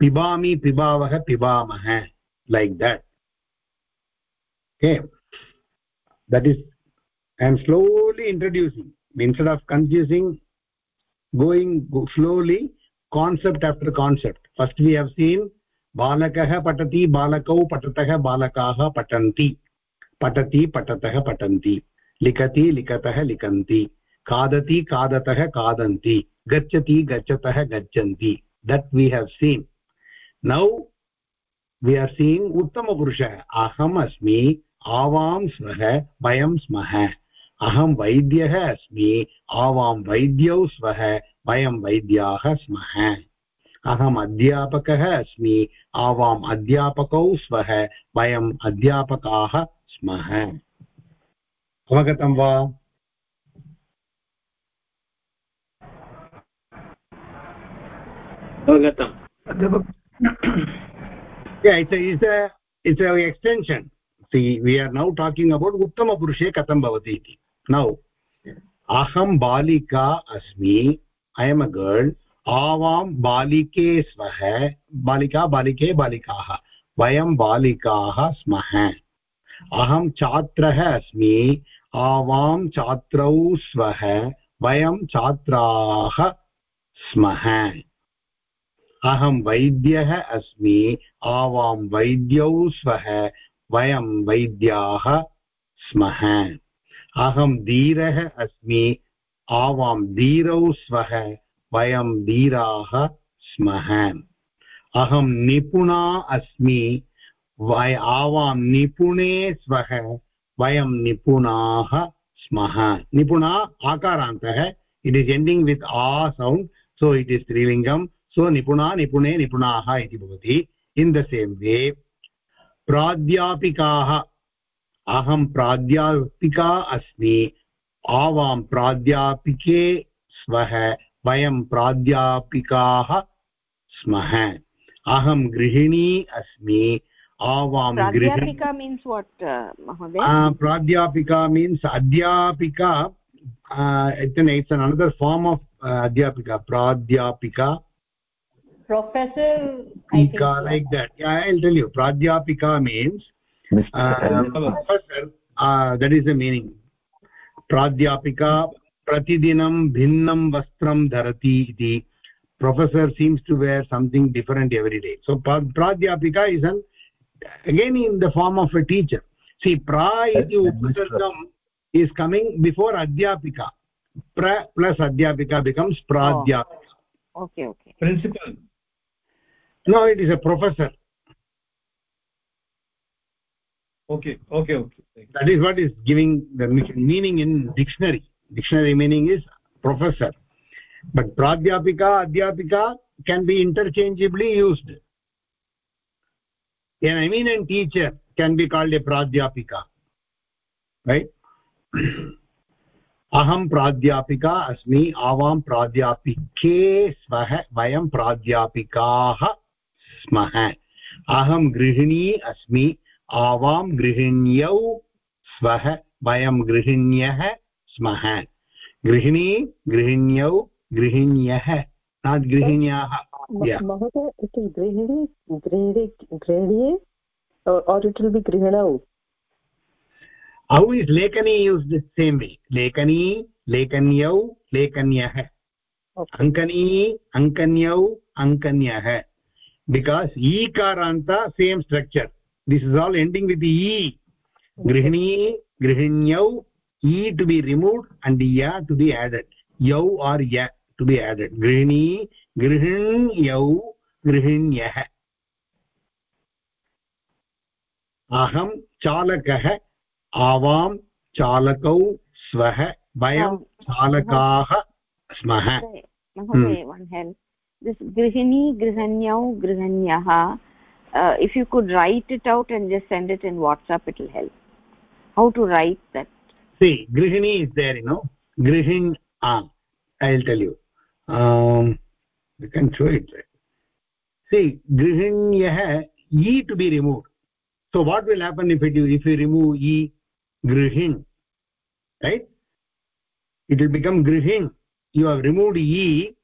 पिबामि पिबावः पिबामः like that. Okay. That is am slowly introducing instead of confusing going slowly concept after concept first we have seen balakah patati balakau patatah balakaah patanti patati patatah patanti likati likatah likanti खादति खादतः खादन्ति गच्छति गच्छतः गच्छन्ति that we have seen now we are seeing उत्तमपुरुषः अहम् अस्मि आवां स्वः वयं स्मः अहं वैद्यः अस्मि, आवां वैद्यौ स्वः, वयं वैद्याः स्मः। अहम् अध्यापकः अस्मि, आवाम् अध्यापकौ स्वः, वयम् अध्यापकाः स्मः। अवगतं वा? Extension we are now talking about उत्तमपुरुषे कथं भवति इति now, aham balika asmi, i am a girl. आवां बालिके स्वः बालिका बालिके बालिकाः वयं बालिकाः स्मः अहं छात्रः अस्मि आवां छात्रौ स्वः वयं छात्राः स्मः अहं वैद्यः अस्मि आवां वैद्यौ स्वः वयं वैद्याः स्मः अहं धीरः अस्मि, आवां धीरौ स्वः, वयं धीराः स्मः। अहं निपुणा अस्मि वय आवां निपुणे स्वः, वयं निपुणाः स्मः। निपुणा आकारान्तः इट् इस् एण्डिङ्ग् वित् आ सौण्ड् सो इट् इस् स्त्रीलिङ्गम् सो निपुणा, निपुणे, निपुणाः इति भवति। इन् द सेम् वे प्राध्यापिकाः अहं प्राध्यापिका अस्मि। आवां प्राध्यापिके स्वः वयं प्राध्यापिकाः स्मः। अहं गृहिणी अस्मि। आवां प्राध्यापिका मीन्स् वाट् महोदय? प्राध्यापिका मीन्स् अध्यापिका इट्स् अनदर् फार्म् आफ् अध्यापिका प्राध्यापिका। Professor Pika, like that. Yeah i'll tell you. Pradhyapika means uh, uh, that is the meaning pradhyapika pratidinam bhinnam vastram dharati iti professor seems to wear something different every day so pradhyapika is an again in the form of a teacher see pra iti upasargam is coming before adhyapika pra plus adhyapika becomes pradhyapika oh. okay okay principal no it is a professor okay okay okay that is what is giving the meaning in dictionary dictionary meaning is professor but pradhyapika adhyapika can be interchangeably used an eminent teacher can be called a pradhyapika right अहं प्राध्यापिका अस्मि आवां प्राध्यापिके स्वः वयं प्राध्यापिकाः स्मः अहं गृहिणी अस्मि आवां गृहिण्यौ स्वः वयं गृहिण्यः स्मः। गृहिणी गृहिण्यौ गृहिण्यः। गृहिण्याः औ इस् लेखनी यूस् सेम् वे। लेखनी लेखन्यौ लेखन्यः। अङ्कनी अङ्कन्यौ अङ्कन्यः। Because ईकारान्ता same structure. This is all ending with the e grihini grihinyau e to be removed and ya to be added yau or ya to be added grihini grihinyau grihinyah aham chalakah आवां चालकौ स्वः वयं चालकाः स्मः महोदय one help uh, if you could write it out and just send it in whatsapp it will help. How to write that? See grihini is there you know. Grihin ah i'll tell you. Um you can show it right? see grihinyah e to be removed. So what will happen if it if you remove e grihin right? It will become grihin. You have removed e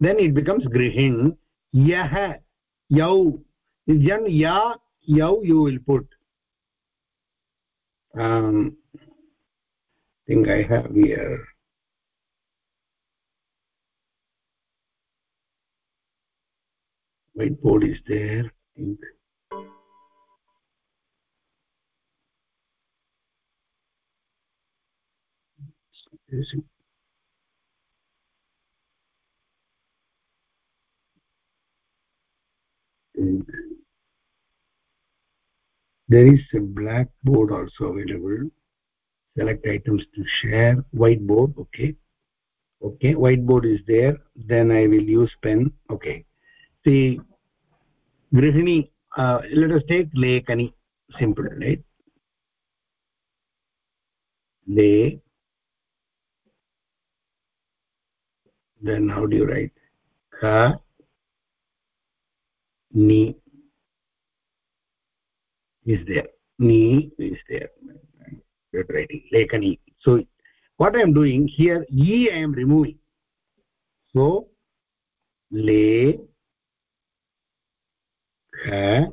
then it becomes grihin yah yau then ya yau you will put. Um think i have here. Whiteboard is there I think there is a blackboard also available. Select items to share. Whiteboard okay. Okay whiteboard is there. Then i will use pen okay. See grihini uh, let us take lekani simple right? Le then how do you write? Ka ni is there. Ni is there. You're writing. Lekani so what i am doing here e i am removing. So le kha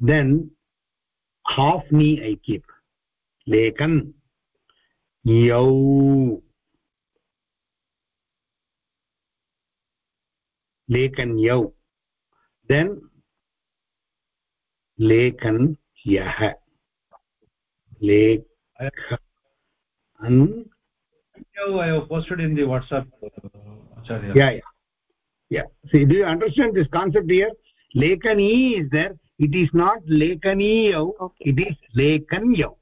then half knee i keep. Lekan yau. Lekan yau. Then लेखन् यः लेखन्डर्स्टाण्ड् this concept here लेखनी is there it is not लेखनीयौ it is लेखन्यौ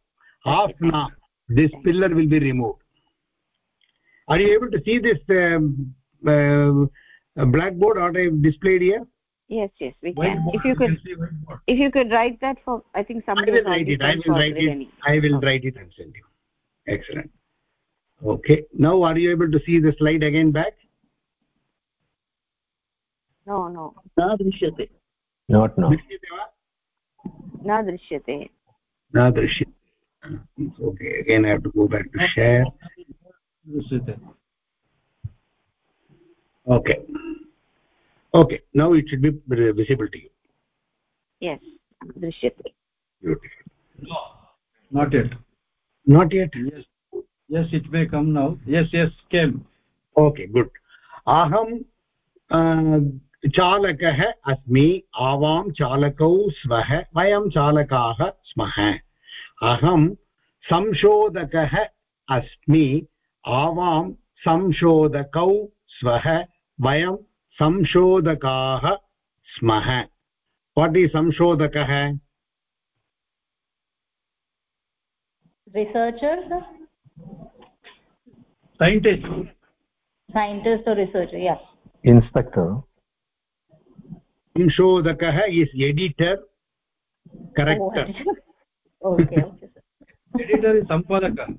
of ना this pillar will be remove are you able yes yes we can. if you could if you could write that for i think somebody will write it. i will write it. I will write it and send you. Excellent. Okay. Now are you able to see the slide again back? No no. Na drishyate. Not now. Drishyate va Not drishyate. Ah, okay. Again i have to go back to share. Okay. Okay now it should be visible to you yes drishyate beautiful no not yet not yet yes yes it may come now yes yes came okay good aham uh, चालकः अस्मि आवां चालकौ स्वः वयं चालकाः स्मः अहं संशोधकः अस्मि आवां संशोधकौ स्वः वयं संशोधकाः स्मः। What is संशोधकः? Researcher scientist scientist researcher inspector संशोधकः is editor corrector editor is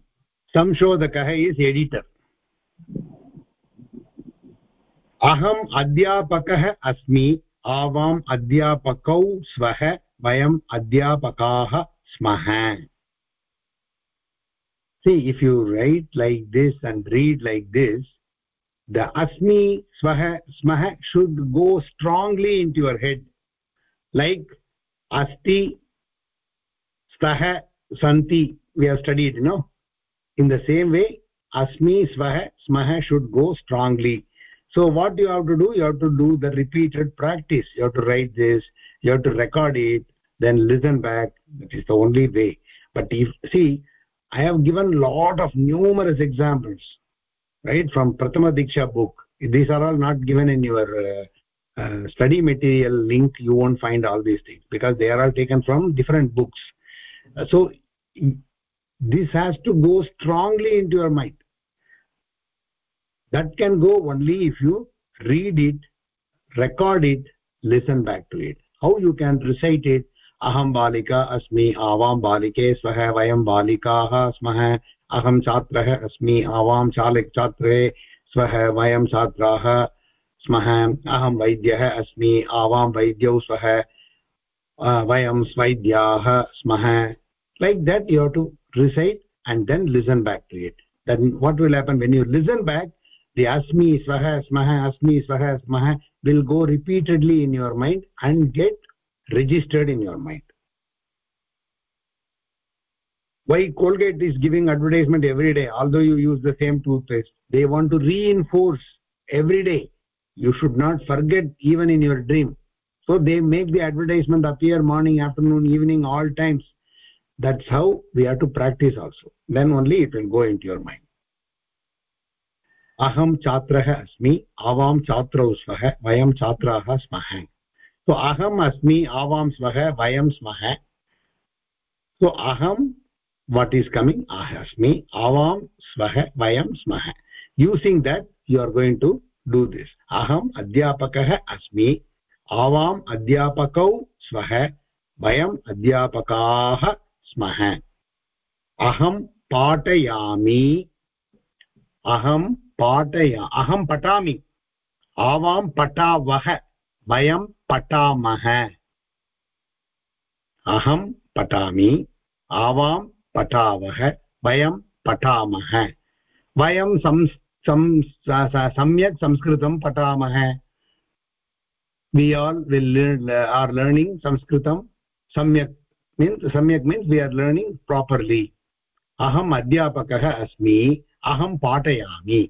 संशोधकः is editor अहम् अध्यापकः अस्मि आवाम् अध्यापकौ स्वः वयम् अध्यापकाः स्मः see if you write like this and read like this the asmi swah smah should go strongly into your head like asti stah santi we have studied you know in the same way asmi swah smah should go strongly so what you have to do you have to do the repeated practice. You have to write this you have to record it then listen back that is the only way. But if see i have given lot of numerous examples right from prathama diksha book. These are all not given in your uh, uh, study material link. You won't find all these things because they are all taken from different books. Uh, so this has to go strongly into your mind that can go only if you read it record it listen back to it how you can recite it aham balika asmi avam balike swah vayam balikaah smah अहं छात्रः अस्मि आवां चालक छात्रे स्वः वयं छात्राः स्मः अहं वैद्यः अस्मि आवां वैद्यौ स्वः वयं स्वैद्याः स्मः like that you have to recite and then listen back to it then what will happen when you listen back The asmi swaha smaha asmi swaha smaha will go repeatedly in your mind and get registered in your mind. Why colgate is giving advertisement every day although you use the same toothpaste? They want to reinforce every day. You should not forget even in your dream. So they make the advertisement appear morning afternoon evening all times. That's how we have to practice also. Then only it will go into your mind अहम छात्र अस्मि, आवां छात्रौ स्वः, वय छात्रा स्म। सो अहम अस्मि आवाम स्वः, वयं स्मः। तो सो अहम वाट ईस् कमिंग अह अस्मि, आवां स्वः, वयं स्मः। Using that you are going to do this अहम् अध्यापकः अस्मि, आवाम् अध्यापकौ स्वः, वयम् अध्यापकाः स्मः। अहं पाठयामि। अहं पाठय अहम पठामि आवाम पटाव वयं पटा अहं पठामि आवां पठावः वयं पठामः वयं सम्यक् संस्कृतं पठामः वि आल् आर् लर्निङ्ग् संस्कृतं सम्यक् मीन्स् सम्यक् means we are learning properly अहम् अध्यापकः अस्मि अहं पाठयामि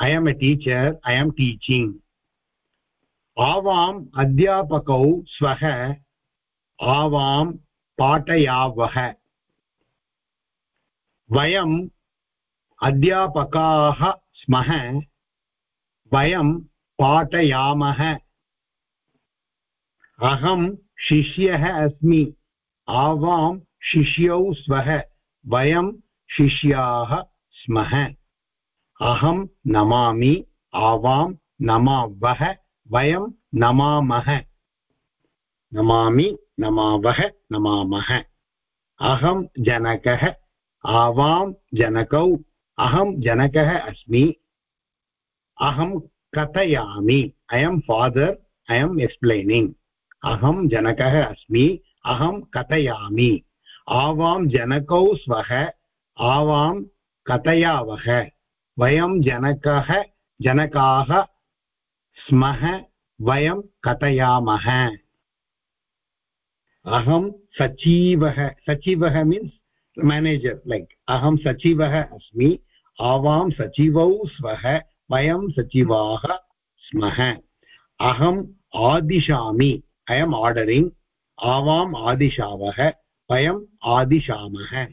i am a teacher, i am teaching. आवाम् अध्यापकौ स्वः आवां पाठयावः वयम् अध्यापकाः स्मः वयं पाठयामः अहं शिष्यः अस्मि आवां शिष्यौ स्वः वयं शिष्याः स्मः अहं नमामि, आवां नमावः, वयं नमामः। नमामि, नमावः, नमामः। अहं जनकः, आवां जनकौ। अहं जनकः अस्मि। अहं कथयामि। I am father I am explaining अहं जनकः अस्मि। अहं कथयामि। आवां जनकौ स्वः। आवां कथयावः। वयं जनकः, जनकाः स्मः, वयं कथयामः। अहं सचिवः सचिवः मीन्स् मेनेजर् लैक् अहं सचिवः अस्मि, आवां सचिवौ स्वः, वयं सचिवाः स्मः। अहम् आदिशामि ऐ एम् आर्डरिङ्ग् आवाम् आदिशावः वयम् आदिशामः।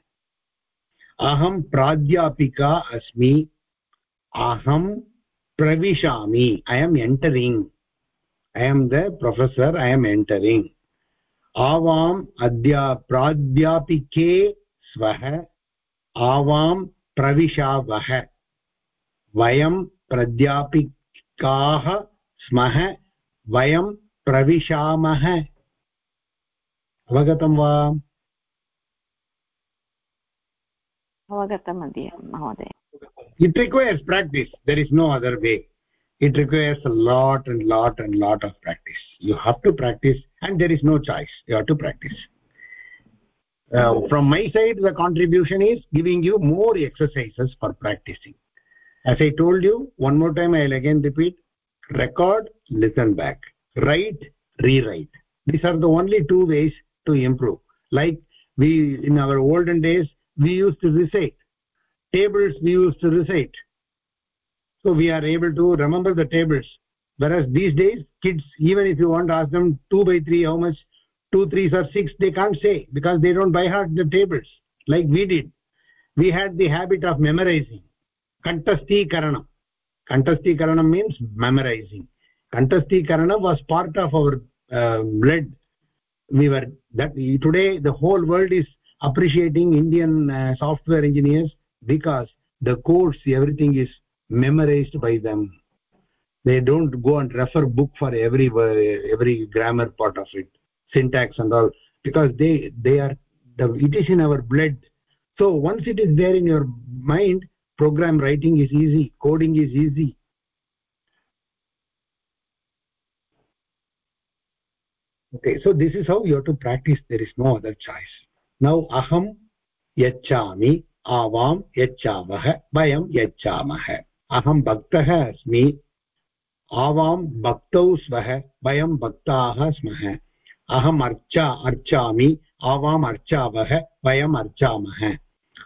अहं प्राध्यापिका अस्मि अहं प्रविशामि I am entering I am the professor I am entering आवाम् अद्या, प्राध्यापिके स्वः आवां प्रविशावः। वयं प्राध्यापिकाः स्मः, वयं प्रविशामः। अवगतं वा? अवगतं महोदय। It requires practice. There is no other way. It requires a lot and lot and lot of practice. You have to practice and there is no choice. You have to practice. Uh, from my side the contribution is giving you more exercises for practicing. As i told you one more time i'll again repeat. Record listen back. Write rewrite. These are the only two ways to improve. Like we in our olden days we used to recite tables we used to recite. So we are able to remember the tables. Whereas these days kids even if you want to ask them 2 by 3 how much 2 3s or 6 they can't say because they don't by heart the tables like we did. We had the habit of memorizing. Kantasti karanam kantasti karanam means memorizing. Kantasti karanam was part of our uh, blood we were that today the whole world is appreciating indian uh, software engineers because the codes everything is memorized by them. They don't go and refer book for every every grammar part of it syntax and all because they they are the, it is in our blood. So once it is there in your mind program writing is easy coding is easy. Okay so this is how you have to practice. There is no other choice. Now aham yachami आवां यच्छामः वयं यच्छामः अहं भक्तः अस्मि। आवां भक्तौ स्वः, वयं भक्ताः स्मः। अहम् अर्चा, अर्चामि। आवाम् अर्चावः वयम् अर्चामः।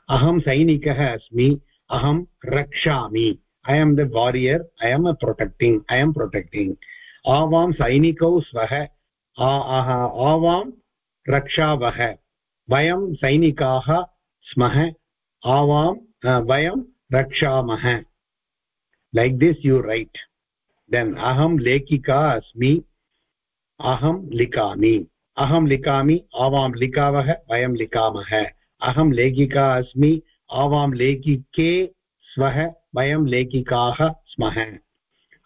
अहं सैनिकः अस्मि। अहं रक्षामि। I am the warrior I am protecting I am protecting आवां सैनिकौ स्वः। आवां रक्षावः। वयं सैनिकाः स्मः। आवां वयं रक्षामः। Like this you write then अहं लेखिका अस्मि, अहं लिखामि। अहं लिखामि, आवां लिखावः, वयं लिखामः। अहं लेखिका अस्मि, आवां लेखिके स्वः, वयं लेखिकाः स्मः।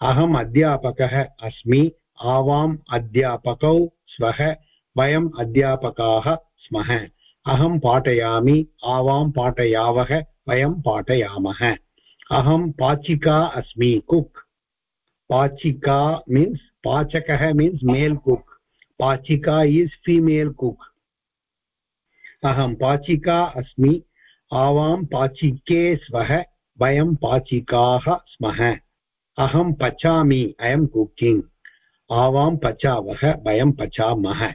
अहम् अध्यापकः अस्मि, आवाम् अध्यापकौ स्वः वयम् अध्यापकाः स्मः। अहम पाठयामि आवाम पाठयावः वयम पाठयामः। अहम पाचिका अस्मि, कुक्। पाचिका मीन्स् पाचकः मीन्स् मेल् कुक् पाचिका ईस् फीमेल् कुक् अहं पाचिका अस्मि, आवां पाचिके स्वः, वयं पाचिकाः स्मः। अहं पचामि अयं कुकिङ्ग् आवां पचावः, वयं पचामः।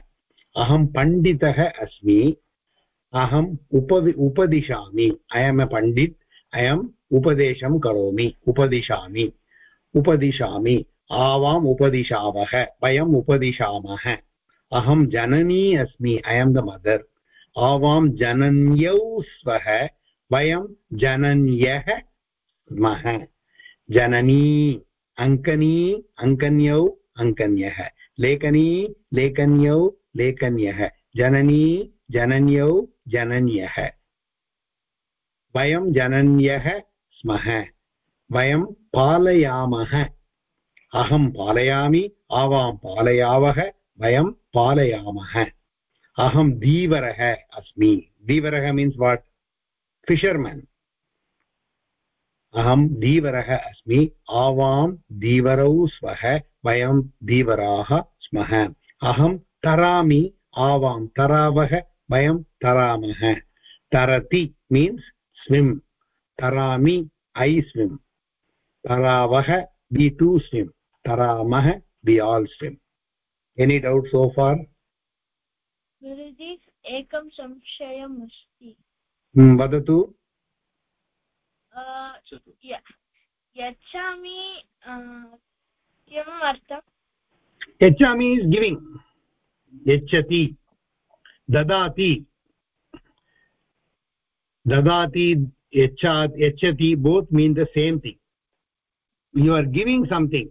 अहं पण्डितः अस्मि अहम् उप उपदिशामि। ऐ am A Pandit I am उपदेशं करोमि। उपदिशामि। उपदिशामि। आवाम् उपदिशावः, वयम् उपदिशामः। अहं जननी अस्मि ऐ एम् द मदर् आवां जनन्यौ स्वः वयं जनन्यः स्मः जननी, अङ्कनी, अङ्कन्यौ, अङ्कन्यः। लेखनी, लेखन्यौ, लेखन्यः। जननी जनन्यौ जनन्यः। वयं जनन्यः स्मः। वयं पालयामः। अहं पालयामि, आवां पालयावः, वयं पालयामः। अहं धीवरः अस्मि। धीवरः मीन्स् वाट् फिशर्मेन् अहं धीवरः अस्मि, आवां धीवरौ स्वः, वयं धीवराः स्मः। अहं तरामि, आवां तरावः वयं तरामः। तरति means swim तरामि I swim we too swim taramah we all swim any doubt so far? गुरुजी एकं संशयम् अस्ति वदतु। यच्छामि किम् अर्थम् यच्छामि इस् गिविङ्ग् यच्छति। ददाति। ददाति यच्छात् यच्छति both mean the same thing you are giving something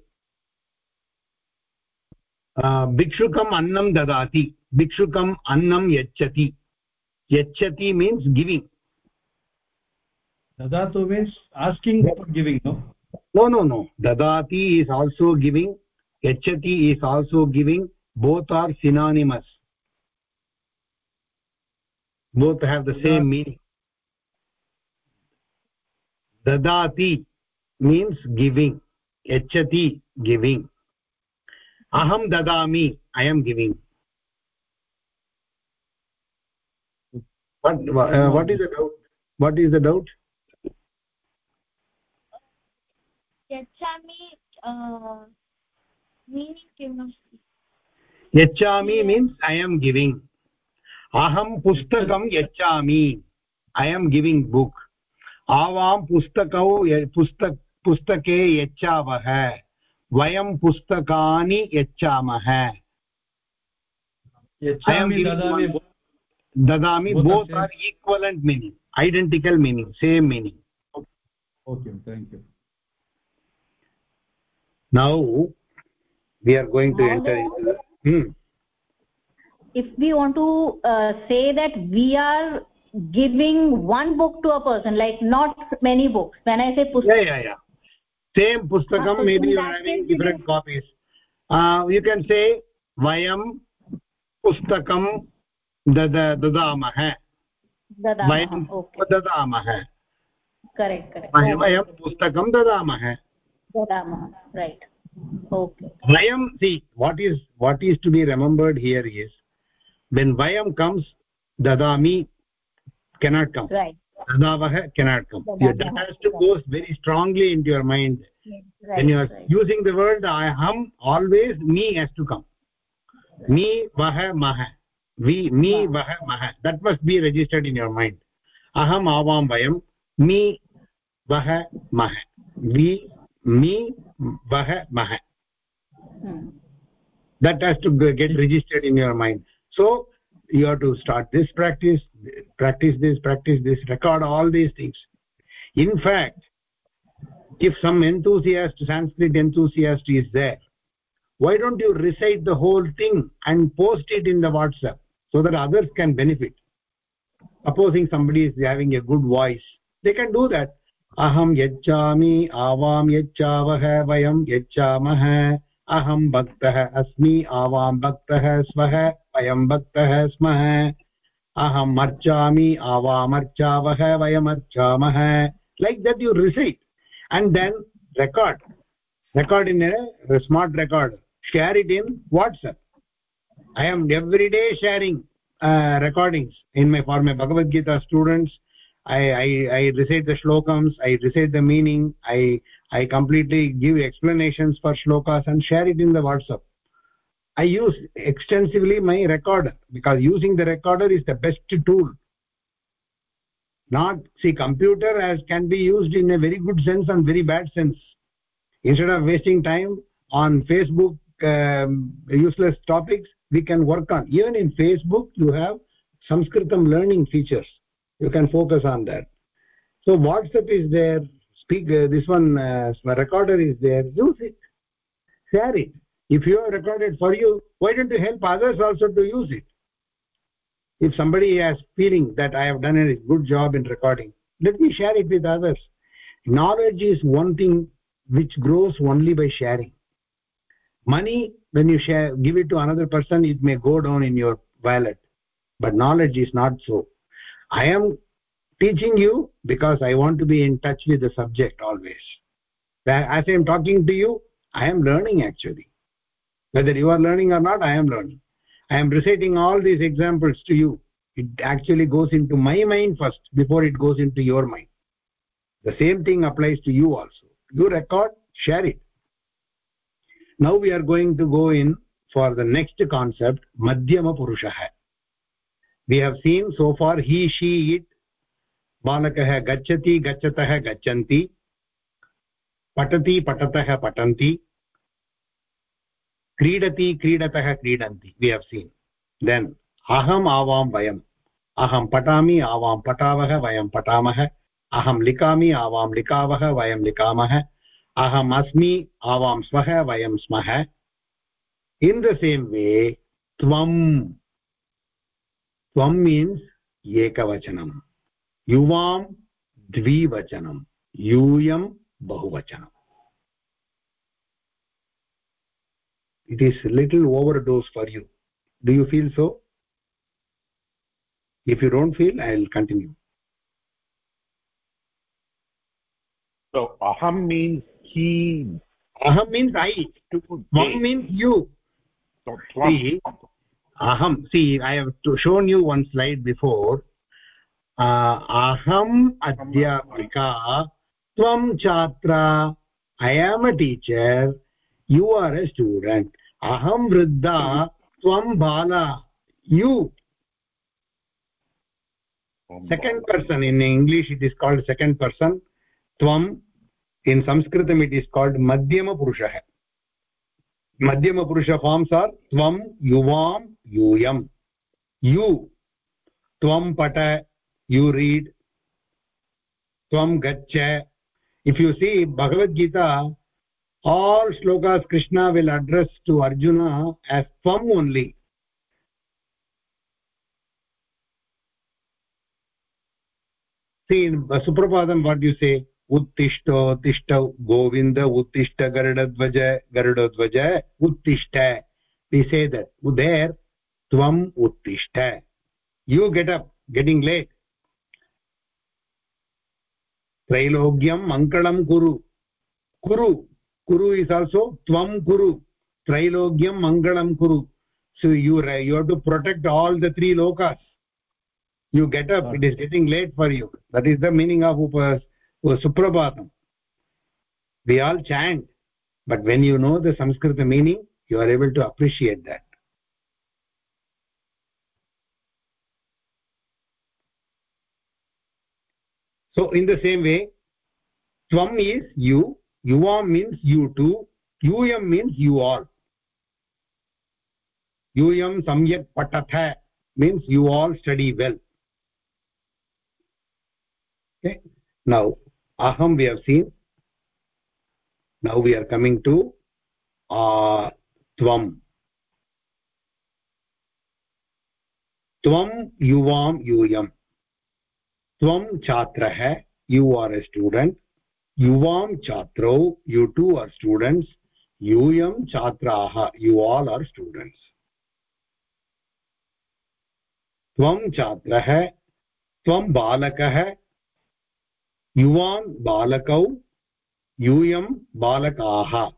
भिक्षुकम् अन्नं ददाति भिक्षुकम् अन्नं यच्छति यच्छति मीन्स् गिविङ्ग् ददातु means asking giving no no no ददाति इस् आल्सो गिविङ्ग् यच्छति is also giving both are synonymous both have the same meaning. Dadati means giving. Yachati giving. Aham dadami i am giving. What uh, what is the doubt? What is the doubt? Yachami uh, meaning kim yachami means i am giving अहं पुस्तकं यच्छामि। I am giving book आवां पुस्तकौ पुस्तक पुस्तके यच्छावः। वयं पुस्तकानि यच्छामः। ददामि both are equivalent meaning identical meaning same meaning now we are going to enter if we want to uh, say that we are giving one book to a person like not many books when i say pustakam yeah yeah yeah same pustakam uh, maybe you are having different copies uh, you can say vayam pustakam dadamah वयं ददामः correct correct वयं पुस्तकं ददामः ददामः right okay vayam see what is what is to be remembered here is when vayam comes dadami cannot come. Right. Dadavah cannot come. Dadavah, that has to go very strongly into your mind. Right, when you are right. using the word i aham always me has to come. Me vah mah we me vah mah that must be registered in your mind. Aham avam vayam. Me vah mah we me vah mah hmm. that has to get registered in your mind so you have to start this practice practice this practice this record all these things. In fact if some enthusiast sanskrit enthusiast is there why don't you recite the whole thing and post it in the whatsapp so that others can benefit? Supposing somebody is having a good voice they can do that. Aham yachami avam yachavah vayam yachamah अहं भक्तः अस्मि, आवां भक्तः स्वः, वयं भक्तः स्मः। अहम् अर्चामि आवामर्चावः like that you you and and then record record in smart record share it in WhatsApp I am everyday sharing recordings in my for my Bhagavad Gita students I, I i recite the shlokams i recite the meaning i i completely give explanations for shlokas and share it in the whatsapp. I use extensively my recorder because using the recorder is the best tool. Not see computer as can be used in a very good sense and very bad sense. Instead of wasting time on facebook um, useless topics we can work on. Even in facebook you have sanskritam learning features you can focus on that. So whatsapp is there. Speak uh, this one uh, recorder is there. Use it. Share it. If you have recorded for you why don't you help others also to use it? If somebody has feeling that i have done a good job in recording let me share it with others. Knowledge is one thing which grows only by sharing. Money when you share give it to another person it may go down in your wallet but knowledge is not so i am teaching you because i want to be in touch with the subject always. As i am talking to you i am learning actually. Whether you are learning or not i am learning. I am reciting all these examples to you. It actually goes into my mind first before it goes into your mind. The same thing applies to you also. You record share it. Now we are going to go in for the next concept madhyama purushah we have seen so far he, she, it. बालकः गच्छति गच्छतः गच्छन्ति पठति पठतः पठन्ति क्रीडति क्रीडतः क्रीडन्ति वि have seen then अहम् आवां वयम् अहं पठामि आवां पठावः वयं पठामः अहं लिखामि आवां लिखावः वयं लिखामः अहम् अस्मि आवां स्वः वयं स्मः इन् द सेम् वे त्वं त्वं मीन्स् एकवचनं युवां द्विवचनं यूयं बहुवचनम् it is little over dose for you do you feel so if you don't feel I will continue So, aham means he. Aham means I. Twam means you. So, aham see i have shown you one slide before uh, aham adhyapika tvam chatra i am a teacher you are a student aham vriddha tvam bala you second person in english it is called second person tvam in sanskritam it is called madhyama purushah madhyama purusha forms are tvam yuvam yuyam you tvam pata you read tvam gaccha if you see bhagavad gita all shlokas krishna will address to arjuna as tvam only see in suprapadam what do you say उत्तिष्ठो, तिष्ठ गोविंद उत्तिष्ठ गरुडध्वज गरुडध्वज उत्तिष्ठ। निषेध उदेर त्वम उत्तिष्ठ। You get up getting late त्रैलोक्यम मंगलम कुरु। कुरु कुरु इज़ आल्सो त्वम कुरु। त्रैलोक्यम मंगलम कुरु। So you you have to protect all the three lokas you get up okay. it is getting late for you. That is the meaning of suprabhatam we all chant but when you know the sanskrit meaning you are able to appreciate that. So in the same way tvam is you yuvam means you too yum means you all. Yum samyak patatha means you all study well. Okay? Now aham we have seen now we are coming to uh tvam tvam yuvam yuyam tvam chhatrah you are a student yuvam chatrau you two are students yuyam chatraah you all are students tvam chatrah tvam balakah युवान् बालकौ, यूयं बालकाः।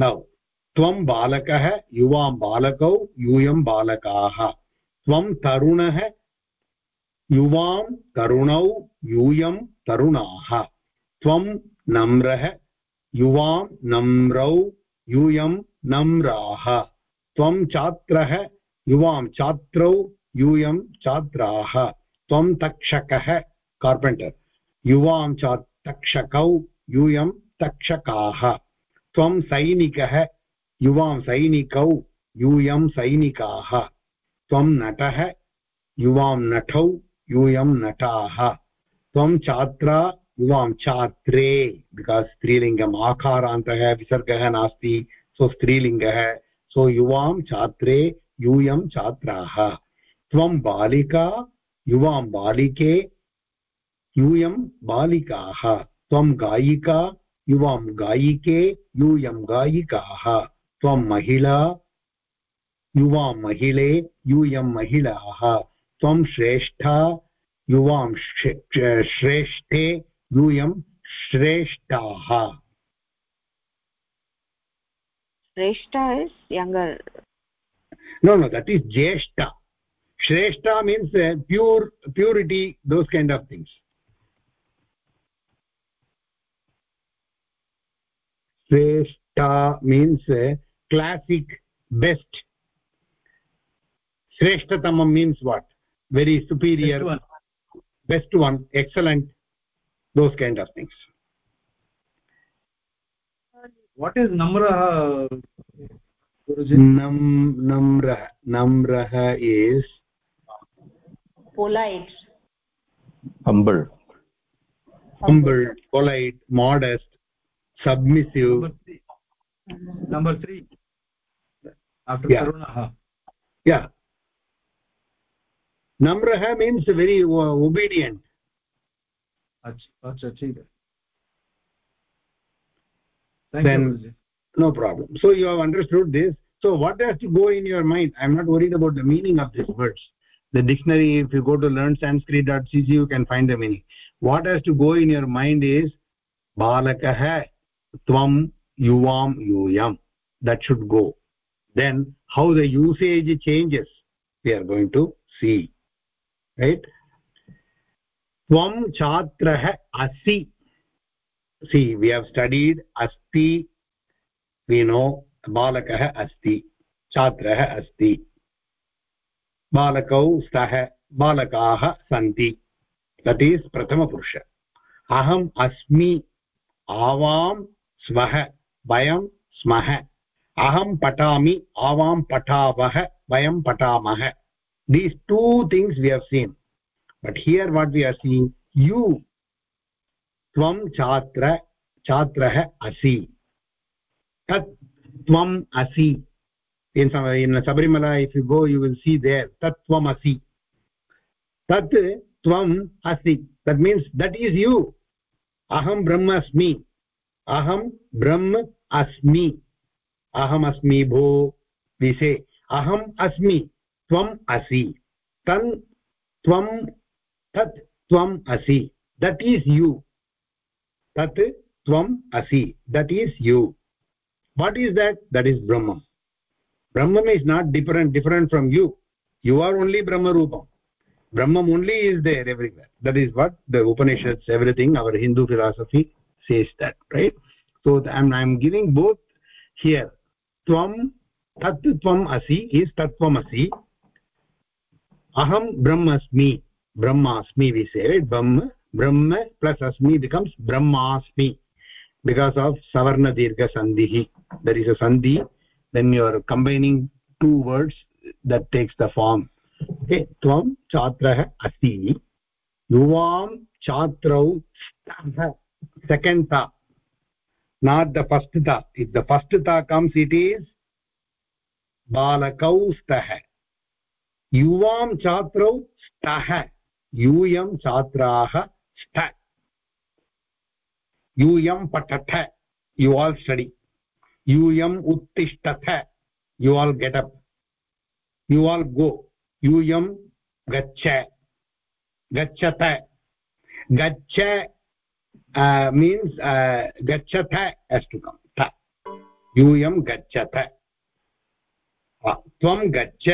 नौ, त्वं बालकः, युवां बालकौ, यूयं बालकाः। त्वं तरुणः, युवां तरुणौ, यूयं तरुणाः। त्वं नम्रः, युवां नम्रौ, यूयं नम्राः। त्वं छात्रः, युवां छात्रौ, यूयं छात्राः। त्वं तक्षकः कार्पेण्टर्। युवां च तक्षकौ, यूयं तक्षकाः। त्वं सैनिकः, युवां सैनिकौ, यूयं सैनिकाः। त्वं नटः, युवां नटौ, यूयं नटाः। त्वं छात्रा, युवां छात्रे। बिकास् स्त्रीलिङ्गम् आकारान्तः, विसर्गः नास्ति। सो स्त्रीलिङ्गः। सो युवां छात्रे, यूयं छात्राः। त्वं बालिका युवां बालिके यूयं बालिकाः त्वं गायिका युवां गायिके यूयं गायिकाः त्वं महिला युवां महिले यूयं महिलाः त्वं श्रेष्ठा युवां श्रेष्ठे यूयं श्रेष्ठाः। श्रेष्ठा is younger no no that is jeshta shrestha means uh, pure purity those kind of things shrestha means uh, classic best shreshtatamam means what very superior best one. best one excellent those kind of things what is namra nam namra namrah is polite. Humble. Humble polite modest submissive. Number 3, number three. after yeah. tarunah yeah. Namrah means very uh, obedient. Acha acha theek then no problem. So you have understood this. So what has to go in your mind? I'm not worried about the meaning of these words the dictionary if you go to learn sanskrit.cc you can find the meaning what has to go in your mind is balakah tvam yuvam yuyam that should go then how the usage changes we are going to see right tvam chatrah asi see we have studied asti we know balakah asti chatrah asti बालकौ स्तः बालकाः सन्ति। That is प्रथमपुरुष। अहम् अस्मि, आवां स्वः, वयं स्मः। अहं पठामि, आवां पठावः, वयं पठामः। These two things we have seen but here what we are seeing you त्वं छात्र, छात्रः असि। तत् त्वम् असि। In some in sabrimala if you go you will see there tat tvam asi tat tvam asi that means that is you aham brahmasmi aham brahm asmi aham asmi bho we say aham asmi tvam asi tan tvam tat tvam asi that is you tat tvam asi that is you what is that that is brahma brahman is not different different from you you are only brahma rupam brahmam only is there everywhere that is what the upanishads everything our hindu philosophy says that right so i'm i'm giving both here tvam tat tvam asi is tatvam asi aham brahmasmi brahmasmi we say right brahma brahma plus asmi becomes brahmasmi because of savarna dirgha sandhi there is a sandhi when you are combining two words that takes the form okay tvam chatrah asti yuvam chatrau stah second ta not the first ta if the first ta comes it is balakau stah yuvam chatrau stah यूयं छात्राः स्ट यूयं पठथ यु all study यूयम् उत्तिष्ठथ। You all get up you all go यूयं गच्छ। गच्छत गच्छ means गच्छथ एस् टु कम् थ। यूयं गच्छत त्वं गच्छ।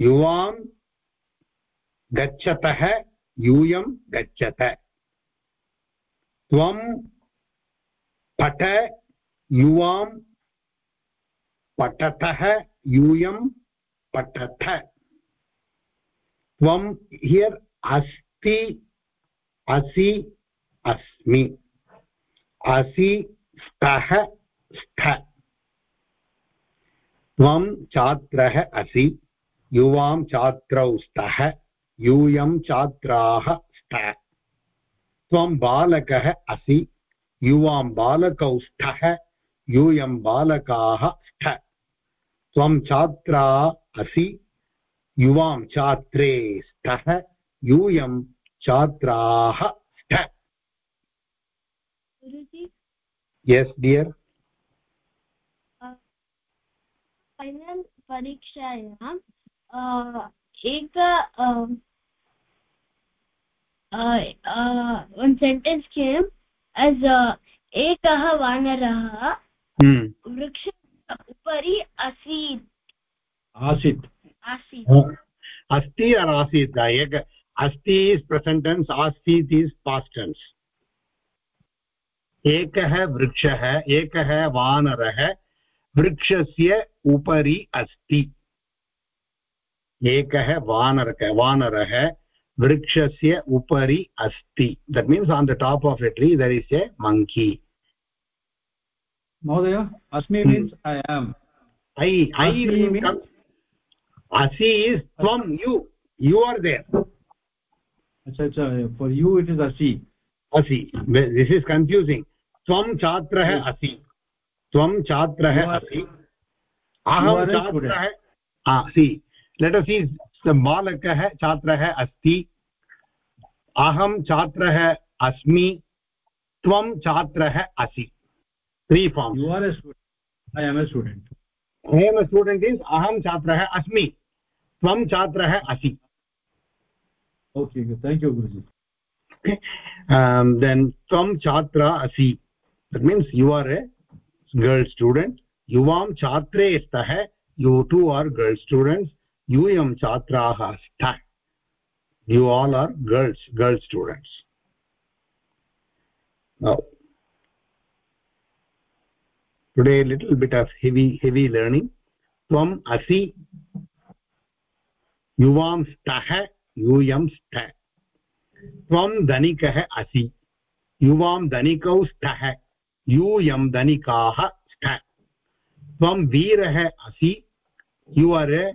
युवां गच्छतः। यूयं गच्छत। त्वं पठ। युवां पठतः, यूयं पठथ त्वं हियर् अस्ति, असि, अस्मि। असि, स्तः, स्थ। त्वं छात्रः असि, युवां छात्रौ स्तः, यूयं छात्राः स्त। त्वं बालकः असि, युवां बालकौ स्तः यूयं बालकाः स्थ त्वं छात्रा असि युवां छात्रे स्तः यूयं छात्राः स्त यस् डियर् फैनल् परीक्षायां एक one sentence came as uh, एकः वानरः वृक्ष उपरि आसीत्। आसीत्। आसीत्। अस्ति or आसीत् एक अस्ति इस् tense आसीत् इस् tense एकः वृक्षः एकः वानरः वृक्षस्य उपरि अस्ति। एकः वानरः वानरः वृक्षस्य उपरि अस्ति। That means on the top of a tree there is a monkey महोदय अस्मि means I am I I असि इस् त्वं यु यु आर् देर् अच्छा अच्छा फार् यु इट् इस् असि असि दिस् इस् कन्फ्यूसिङ्ग् त्वं छात्रः असि त्वं छात्रः असि अहं छात्रः सि लेट् अस् बालकः छात्रः अस्ति अहं छात्रः अस्मि त्वं छात्रः असि three form you are I am a student I am a student is अहं छात्रः अस्मि त्वं छात्रः असि okay thank you Guruji then त्वं छात्रा असि that means you are a girl student युवां छात्रे स्तः you two are girl students यूयं छात्राः स्त you all are girls girl students. Now today a little bit of heavy heavy learning tvam asi yuyam st tvam dhanikah asi yuvam dhanikau stah yuyam dhanikah st tvam veerah asi you are a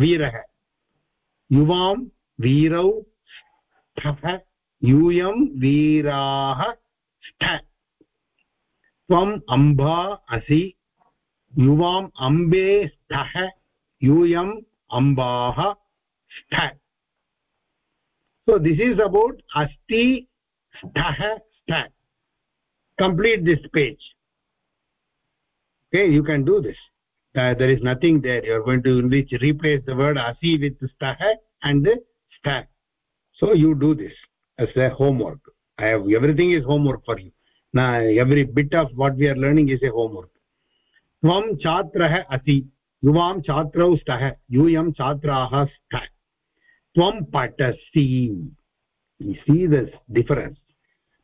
वीरः युवां वीरौ स्थः यूयं वीराः त्वम् अम्बा असि। युवाम् अम्बे स्थः। यूयम् अम्बाः स्थ। So this is about अस्ति, स्थः, स्थ। Complete this page okay you can do this there is nothing there you are gonna to reach replace the word असि वित् स्थः अण्ड् स्थ so you do this as a homework I have everything is homework for you now every bit of what we are learning is a homework. Tvam chatrah asi युवां छात्रौ स्तः यूयं छात्राः स्त त्वं पठसि see this difference.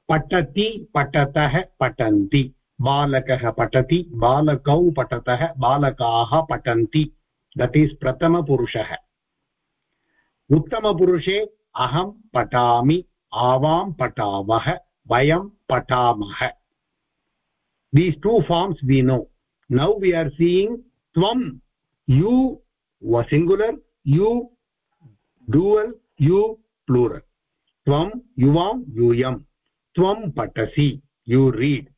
पठति पठतः पठन्ति बालकः पठति बालकौ पठतः बालकाः पठन्ति दट् इस् प्रथमपुरुषः उत्तमपुरुषे अहं पठामि आवां पठामः वयं पठामः these two forms we know now we are seeing tvam you was singular you dual you plural tvam yuvam yuyam tvam patasi you read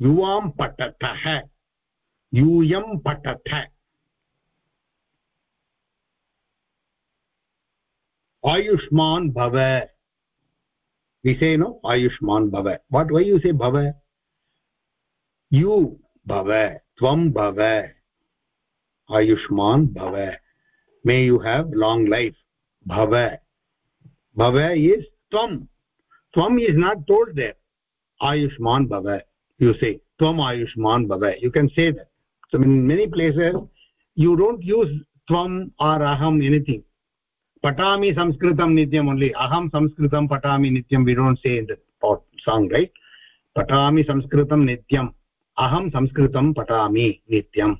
yuvam patatah yuyam patatah ayushman bhava we say no ayushman bhava what why you say bhava you bhav tvam bhav ayushman bhav may you have long life bhav bhav is tvam tvam is not told there ayushman bhav you say tvam ayushman bhav you can say that so in many places you don't use tvam or aham anything patami sanskritam nityam only aham sanskritam patami nityam we don't say in the song right patami sanskritam nityam aham sanskritam patami nityam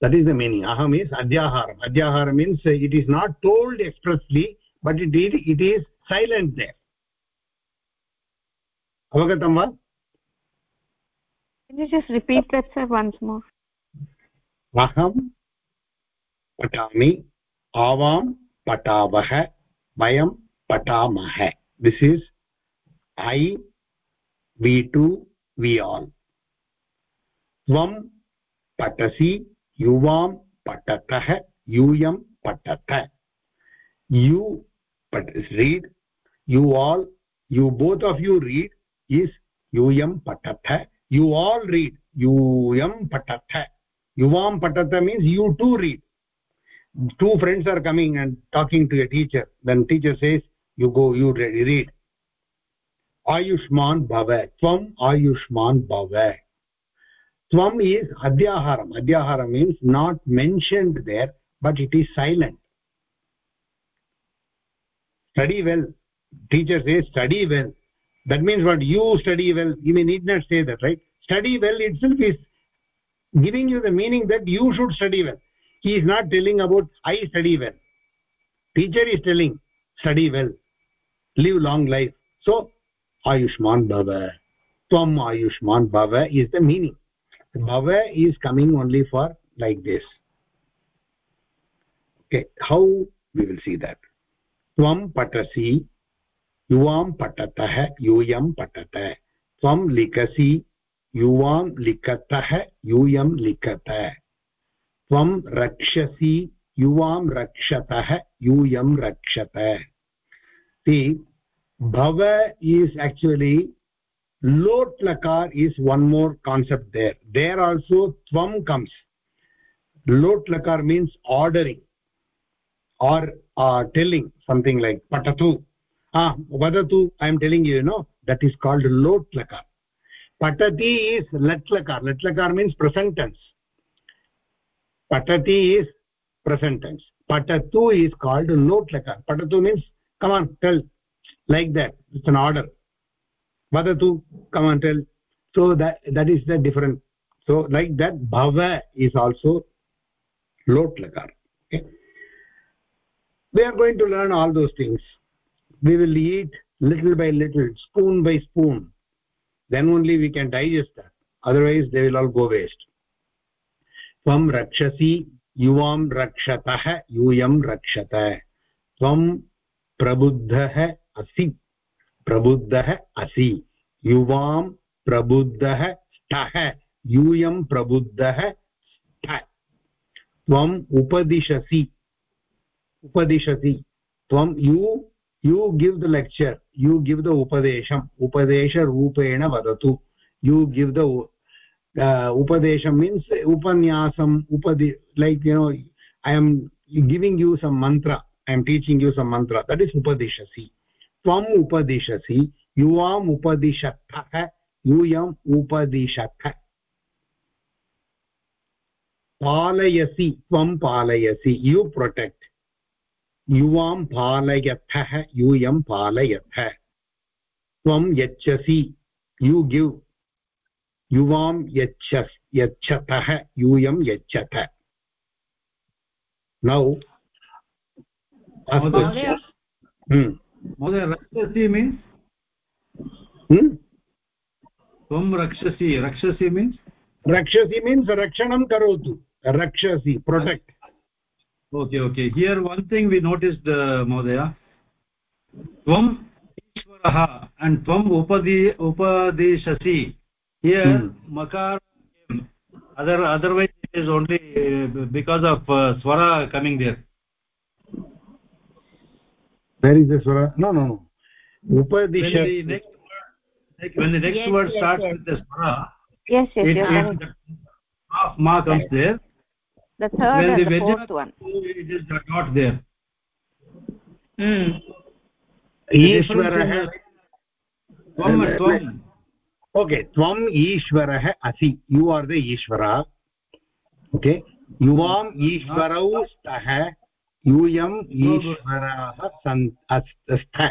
that is the meaning aham is adhyaharam adhyaharam means it is not told expressly but it is it is silent there avagatam va can you just repeat that sir once more aham patami आवाम पठावः वयं पठामः this is I we two we all त्वं पठसि युवां पठतः यूयं you you read you all you both of you read is यूयं पठत यु आल् रीड् यूयं पठत युवां पठत means you two read two friends are coming and talking to a teacher. Then teacher says you go you read. Ayushman bhava tvam ayushman bhava tvam is adhyaharam adhyaharam means not mentioned there but it is silent. Study well. Teacher says study well. That means what? You study well. You may need not say that right? Study well itself is giving you the meaning that you should study well he is not telling about i study well teacher is telling study well live long life so ayushman bhava tvam ayushman bhava is the meaning bhava is coming only for like this okay how we will see that tvam patasi yuvam patatah yuyam patata tvam likasi yuvam likatah yuyam likata त्वं रक्षसि युवां रक्षतः, यूयं रक्षत। ति भव is actually lot lakara is one more concept there there also त्वं comes lot lakara means ordering or telling something like पठतु वदतु I am telling you know that is called lot lakara पठति is lat lakara lat lakara means present tense patati is present tense. Patatu is called lot lakar patatu means come on tell. Like that. It's an order. Vadatu come on tell. So that that is the different so like that bhava is also lot lakar okay? We are going to learn all those things. We will eat little by little spoon by spoon. Then only we can digest that. Otherwise they will all go waste tvam rakshasi yuvam rakshatah yuyam rakshata tvam prabuddhah असि, प्रबुद्धः असि। युवां प्रबुद्धः स्तः यूयं प्रबुद्धः स्त त्वम् उपदिशसि उपदिशसि। त्वं you you give the lecture, you give the उपदेशम्, उपदेशरूपेण वदतु। यु गिव् द उपदेशं मीन्स् उपन्यासम् उपदि like you know I am giving you some mantra I M teaching you some मन्त्र दट् इस् उपदिशसि त्वम् उपदिशसि युवाम् उपदिशतः यूयम् उपदिशथ पालयसि त्वं पालयसि यु प्रोटेक्ट् युवां पालयथः यूयं पालयथ त्वं यच्छसि यु गिव् युवां यच्छ यच्छतः यूयं यच्छत नौ महोदय रक्षसि मीन्स् त्वं रक्षसि रक्षसि मीन्स् रक्षसि रक्षणं करोतु रक्षसि protect okay okay here one thing we noticed महोदय त्वं ईश्वरः अण्ड् त्वम् उपदी उपदेशसि here hmm. makar other otherwise it is only because of uh, swara coming there where is the swara no no no upadesha when the next word, when the next yes, word yes, starts yes. with the swara yes yes it, it, half ma comes there the third when and the, the fourth one it is not there hmm ईश्वरः okay त्वम् ईश्वरः असि you are the Ishwar okay युवाम् ईश्वरौ स्तः यूयम् ईश्वराः सन् स्त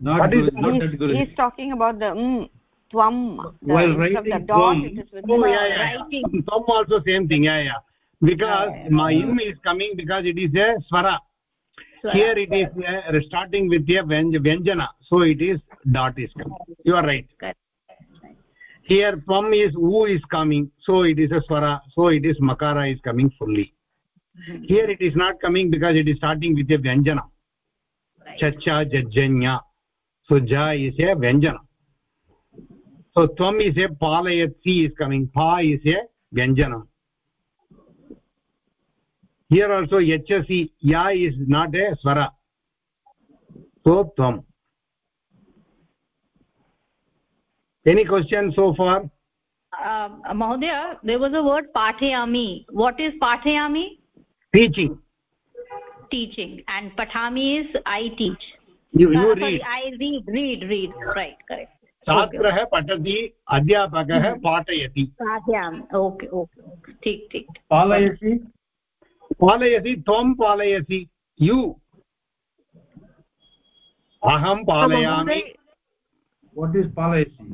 What is, he is talking about the mm, tvam the, while writing the dot it is with oh, yeah, yeah. writing tvam also same thing yeah yeah because yeah, yeah. my im is coming because it is a swara. Here it is uh, starting with a vyanjana so it is dot is coming. You are right. Here tvam is u is coming. So it is a swara. So it is makara is coming fully. Mm -hmm. here it is not coming because it is starting with a vyanjana chacha jajjanya so ja is a vyanjana so tvam is a palayati is coming. Pa is a vyanjana here also hsi ya is not a swara so tvam any question so far uh, mahodaya there was a word pathayami what is pathayami teaching teaching and pathami is i teach you, you uh, read i read read read right correct छात्रः पठति अध्यापकः पाठयति okay okay ठीक ठीक पालयसि पालयसि त्वं पालयसि you. अहं पालयामि। वट् इस् पालयसि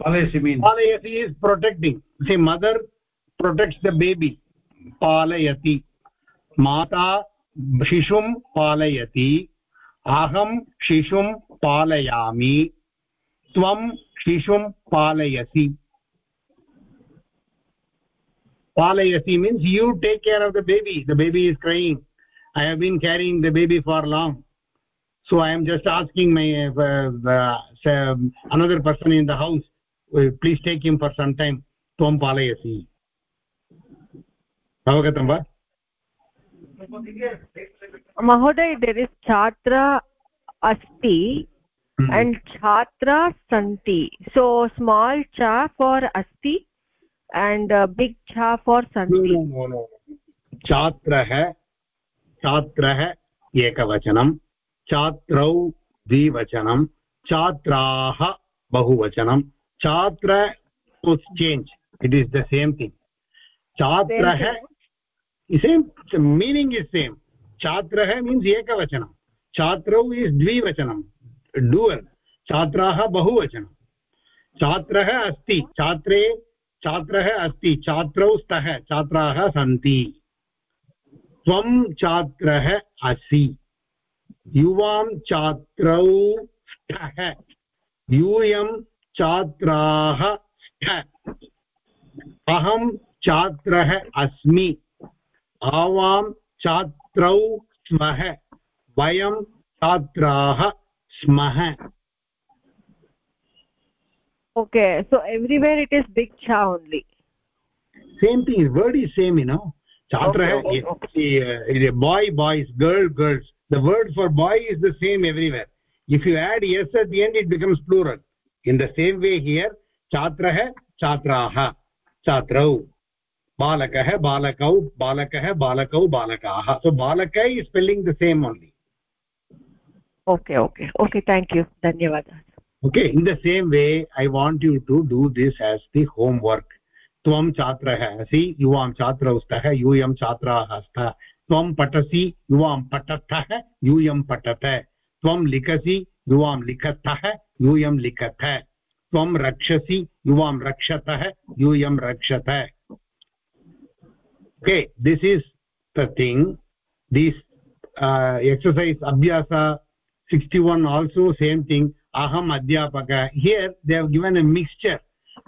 पालयसि mean पालयसि is protecting see mother protects the baby पालयति। माता शिशुं पालयति। अहं शिशुं पालयामि। त्वं शिशुं पालयसि। Palayasi means you take care of the baby. The baby is crying. I have been carrying the baby for long. So i am just asking my uh, uh, another person in the house please take him for some time. Palayasi avagatam va? Mahoday there is chhatra asti hmm. and chhatra santi. So small cha for asti and uh, big cha for santi no no no छात्रः छात्रः एकवचनं छात्रौ द्विवचनं छात्राः बहुवचनं छात्र change it is the same thing छात्रः same meaning is same छात्रः means एकवचनं छात्रौ इस् द्विवचनं डुवल् छात्राः बहुवचनं छात्रः अस्ति छात्रे छात्रः अस्ति, छात्रौ स्तः, छात्राः सन्ति। त्वं छात्रः असि। युवां छात्रौ स्तः। यूयं छात्राः स्त। अहं छात्रः अस्मि। आवां छात्रौ स्मः। वयं छात्राः smah okay so everywhere it is big cha only same thing word is same you know chhatra okay, okay. Uh, boy boys girl girls the word for boy is the same everywhere if you add s at the end it becomes plural in the same way here chatrah chatraah chatrau balakah balakau balakah balakau balakaah so balaka is spelling the same only okay okay okay thank you dhanyawad okay in the same way I want you to do this as the homework त्वं छात्रः, असि, युवां छात्रौ स्तः, यूयं छात्राः स्तः। त्वं पठसि, युवां पठतः, यूयं पठत। त्वं लिखसि, युवां लिखतः, यूयं लिखत। त्वं रक्षसि, युवां रक्षतः, यूयं रक्षत। Okay this is the thing this exercise अभ्यास sixty one also same thing aham adhyapaka here they have given a mixture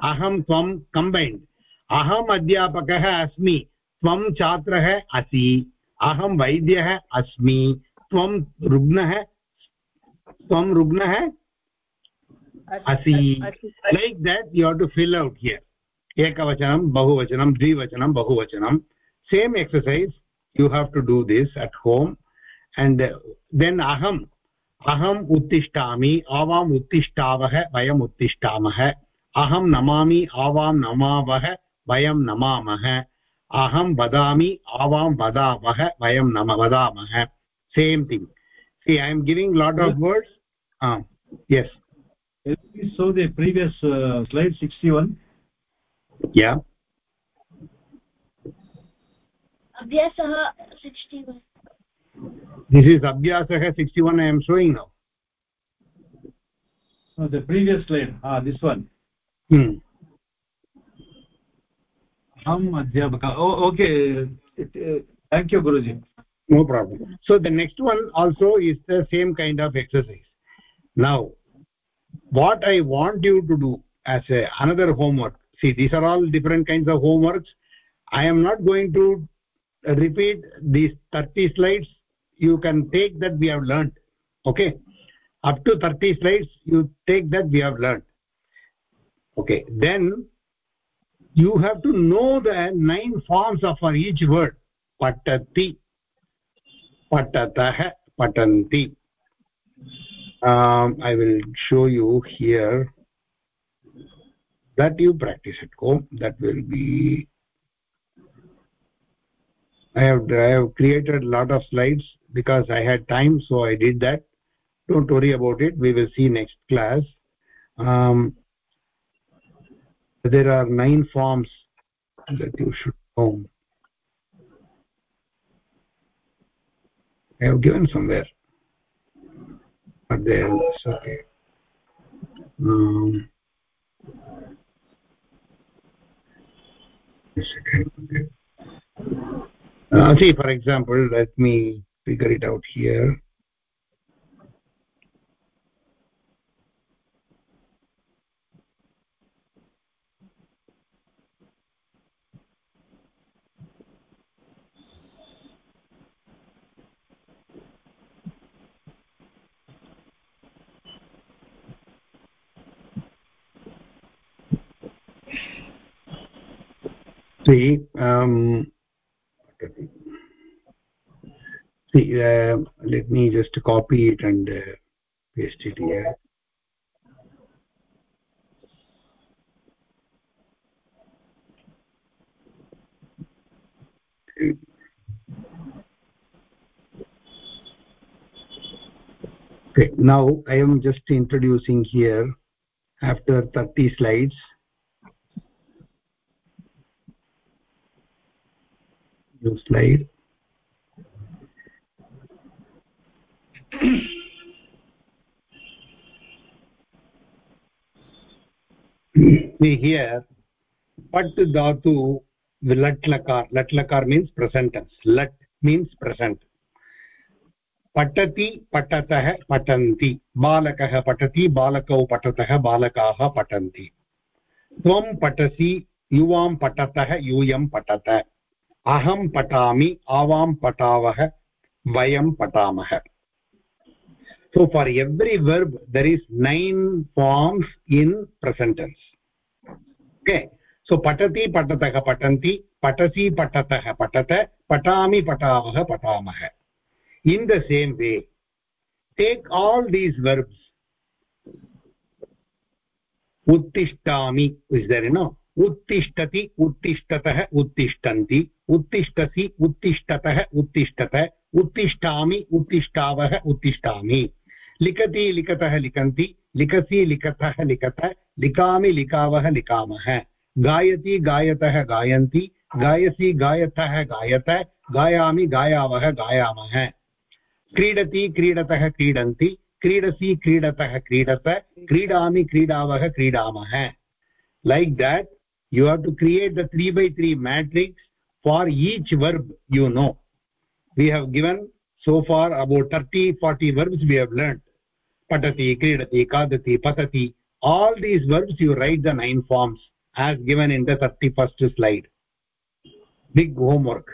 aham tvam combined aham adhyapakah asmi tvam chatrah asi aham vaidyah asmi tvam rugnah tvam rugnah asi like that you have to fill out here ekavachanam bahuvachanam dvivachanam bahuvachanam same exercise you have to do this at home and then aham aham uttishtami avam uttishtaavah vayam uttishtamah aham namami avam namavah vayam namamah aham vadami avam vadavah vayam nama vadamah same thing see i am giving lot of words uh, yes so the previous uh, slide 61 yeah अभ्यासः sixty one this is abhyasah 61 i am showing now. No, the previous slide ah this one. Hmm. Ham adhyapaka oh okay. Thank you guruji. No problem. So the next one also is the same kind of exercise. Now what i want you to do as a, another homework see these are all different kinds of homeworks. I am not going to repeat these 30 slides you can take that we have learned okay? Up to 30 slides you take that we have learned okay? Then you have to know the nine forms of for each word patati patatah patanti. Um, i will show you here that you practice at home. That will be i have i have created a lot of slides because i had time so i did that. Don't worry about it. We will see next class. Um, there are nine forms that you should know i have given somewhere but it's okay. Um, uh, see for example let me figure it out here. See um, see uh, let me just copy it and uh, paste it here. Okay. Now i am just introducing here after 30 slides. New slide see here pat dhatu lat lakar lat lakar means present tense lat means present पठति पठतः पठन्ति बालकः पठति बालकौ पठतः बालकाः पठन्ति त्वं पठसि युवां पठतः यूयं पठत अहं पठामि आवां पठावः वयं पठामः so for every verb there is nine forms in present tense okay so पठति पठतः पठन्ति पठसि पठतः पठत पठामि पठावः पठामः in the same way take all these verbs उत्तिष्ठामि इस् दर् नो उत्तिष्ठति उत्तिष्ठतः उत्तिष्ठन्ति उत्तिष्ठसि उत्तिष्ठतः उत्तिष्ठत उत्तिष्ठामि उत्तिष्ठावः उत्तिष्ठामि लिखति लिखतः लिखन्ति लिखसी, लिखतः, लिखत लिखा लिखाव लिखा गायति, गायतः, गायन्ति। गायसि, गायतः, गायत। गाया गायाव, गायामः। क्रीडति, क्रीडत क्रीडती क्रीडसी, क्रीडत क्रीडत। क्रीड़ा क्रीडावः क्रीड़ा like that you have to create the three by three matrix for each verb you know we have given so far about thirty forty verbs we have learned patati kridati kadati patati all these verbs you write the nine forms as given in the 31st slide. Big homework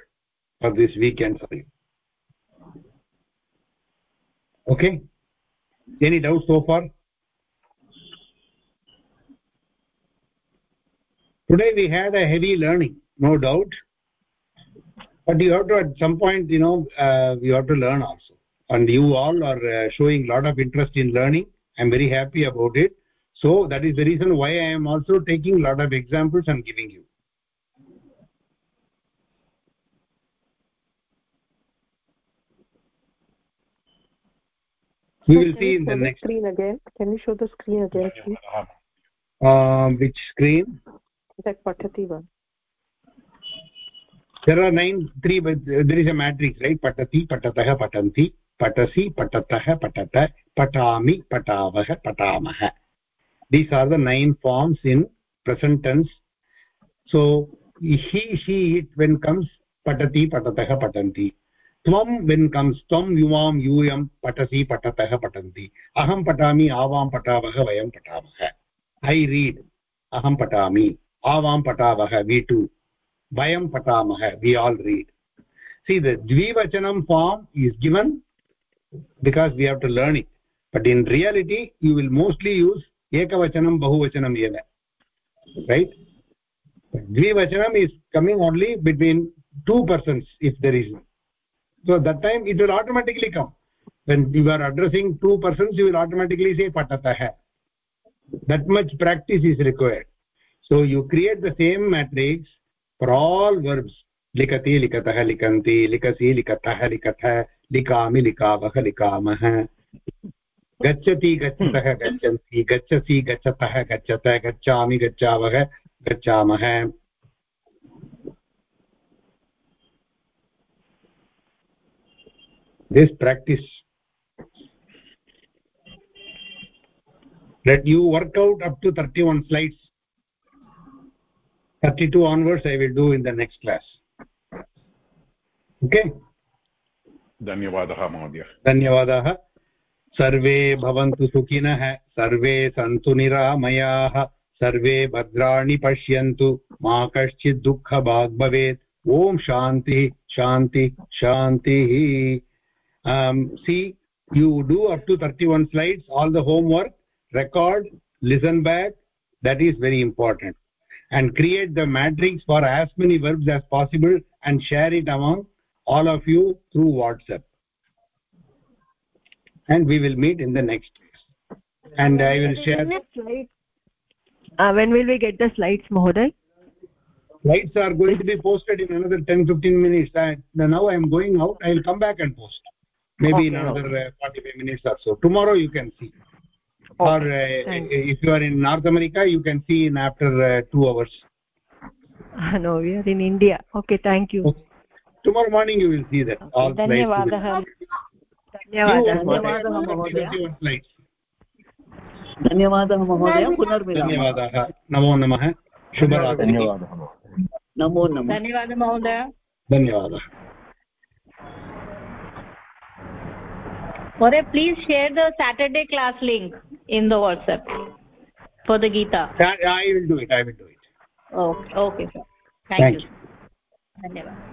for this weekend sorry okay? Any doubts so far? Today we had a heavy learning no doubt. But you have to at some point you know uh, you have to learn also and you all are uh, showing a lot of interest in learning. I'm very happy about it. So that is the reason why i am also taking a lot of examples and giving you. We will see in the next screen again? Can you show the screen again please? Uh, which screen? That patati one. There are nine three but there is a matrix right? Patati patatah patanti patatah patata patami patavah patamah these are the nine forms in present tense so he she it when comes patati patatah patanti tvam when comes tvam yuvam yuyam patasi patatah patanti aham patami avam patavah vayam patamah i read aham patami avam patavah we too vayam patamah we all read see the dvivachanam form is given because we have to learn it but in reality you will mostly use ekavachanam bahuvachanam eva right dvivachanam is coming only between two persons if there is so that time it will automatically come when you are addressing two persons you will automatically say patatah that much practice is required so you create the same matrix for all verbs likati likatah likanti likasi likatah likatha likami likavah likamah गच्छति गच्छतः गच्छन्ति गच्छसि गच्छतः गच्छत गच्छामि गच्छावः गच्छामः this practice let you work out up to 31 slides 32 onwards i will do in the next class okay धन्यवादः महोदय। धन्यवादाः। सर्वे भवन्तु सुखिनः, सर्वे सन्तु निरामयाः, सर्वे भद्राणि पश्यन्तु, मा कश्चित् दुःखभाग् भवेत्। ॐ शान्तिः, शान्ति, शान्तिः। See you do up to thirty one slides all the homework record listen back that is very important and create the matrix for as many verbs as possible and share it among all of you through whatsapp. And we will meet in the next class and i will share uh, when will we get the slides mahoday slides are going to be posted in another 10 15 minutes. And now i am going out. I will come back and post. Maybe okay, in another uh, 45 minutes or so. Tomorrow you can see. Okay, or uh, if you are in north america you can see in after uh, 2 hours. No we are in india. Okay thank you. Okay. Tomorrow morning you will see that all धन्यवादः धन्यवादः महोदय धन्यवादः महोदय पुनर्मिलामः धन्यवादाः नमो नमः शुभरात्रिः धन्यवादः नमो नमः धन्यवादः महोदय धन्यवादः Mahoday, please share the Saturday class link in the WhatsApp for the Gita. I will do it. I will do it. Okay, okay, sir. Thank Thank you. you. धन्यवादः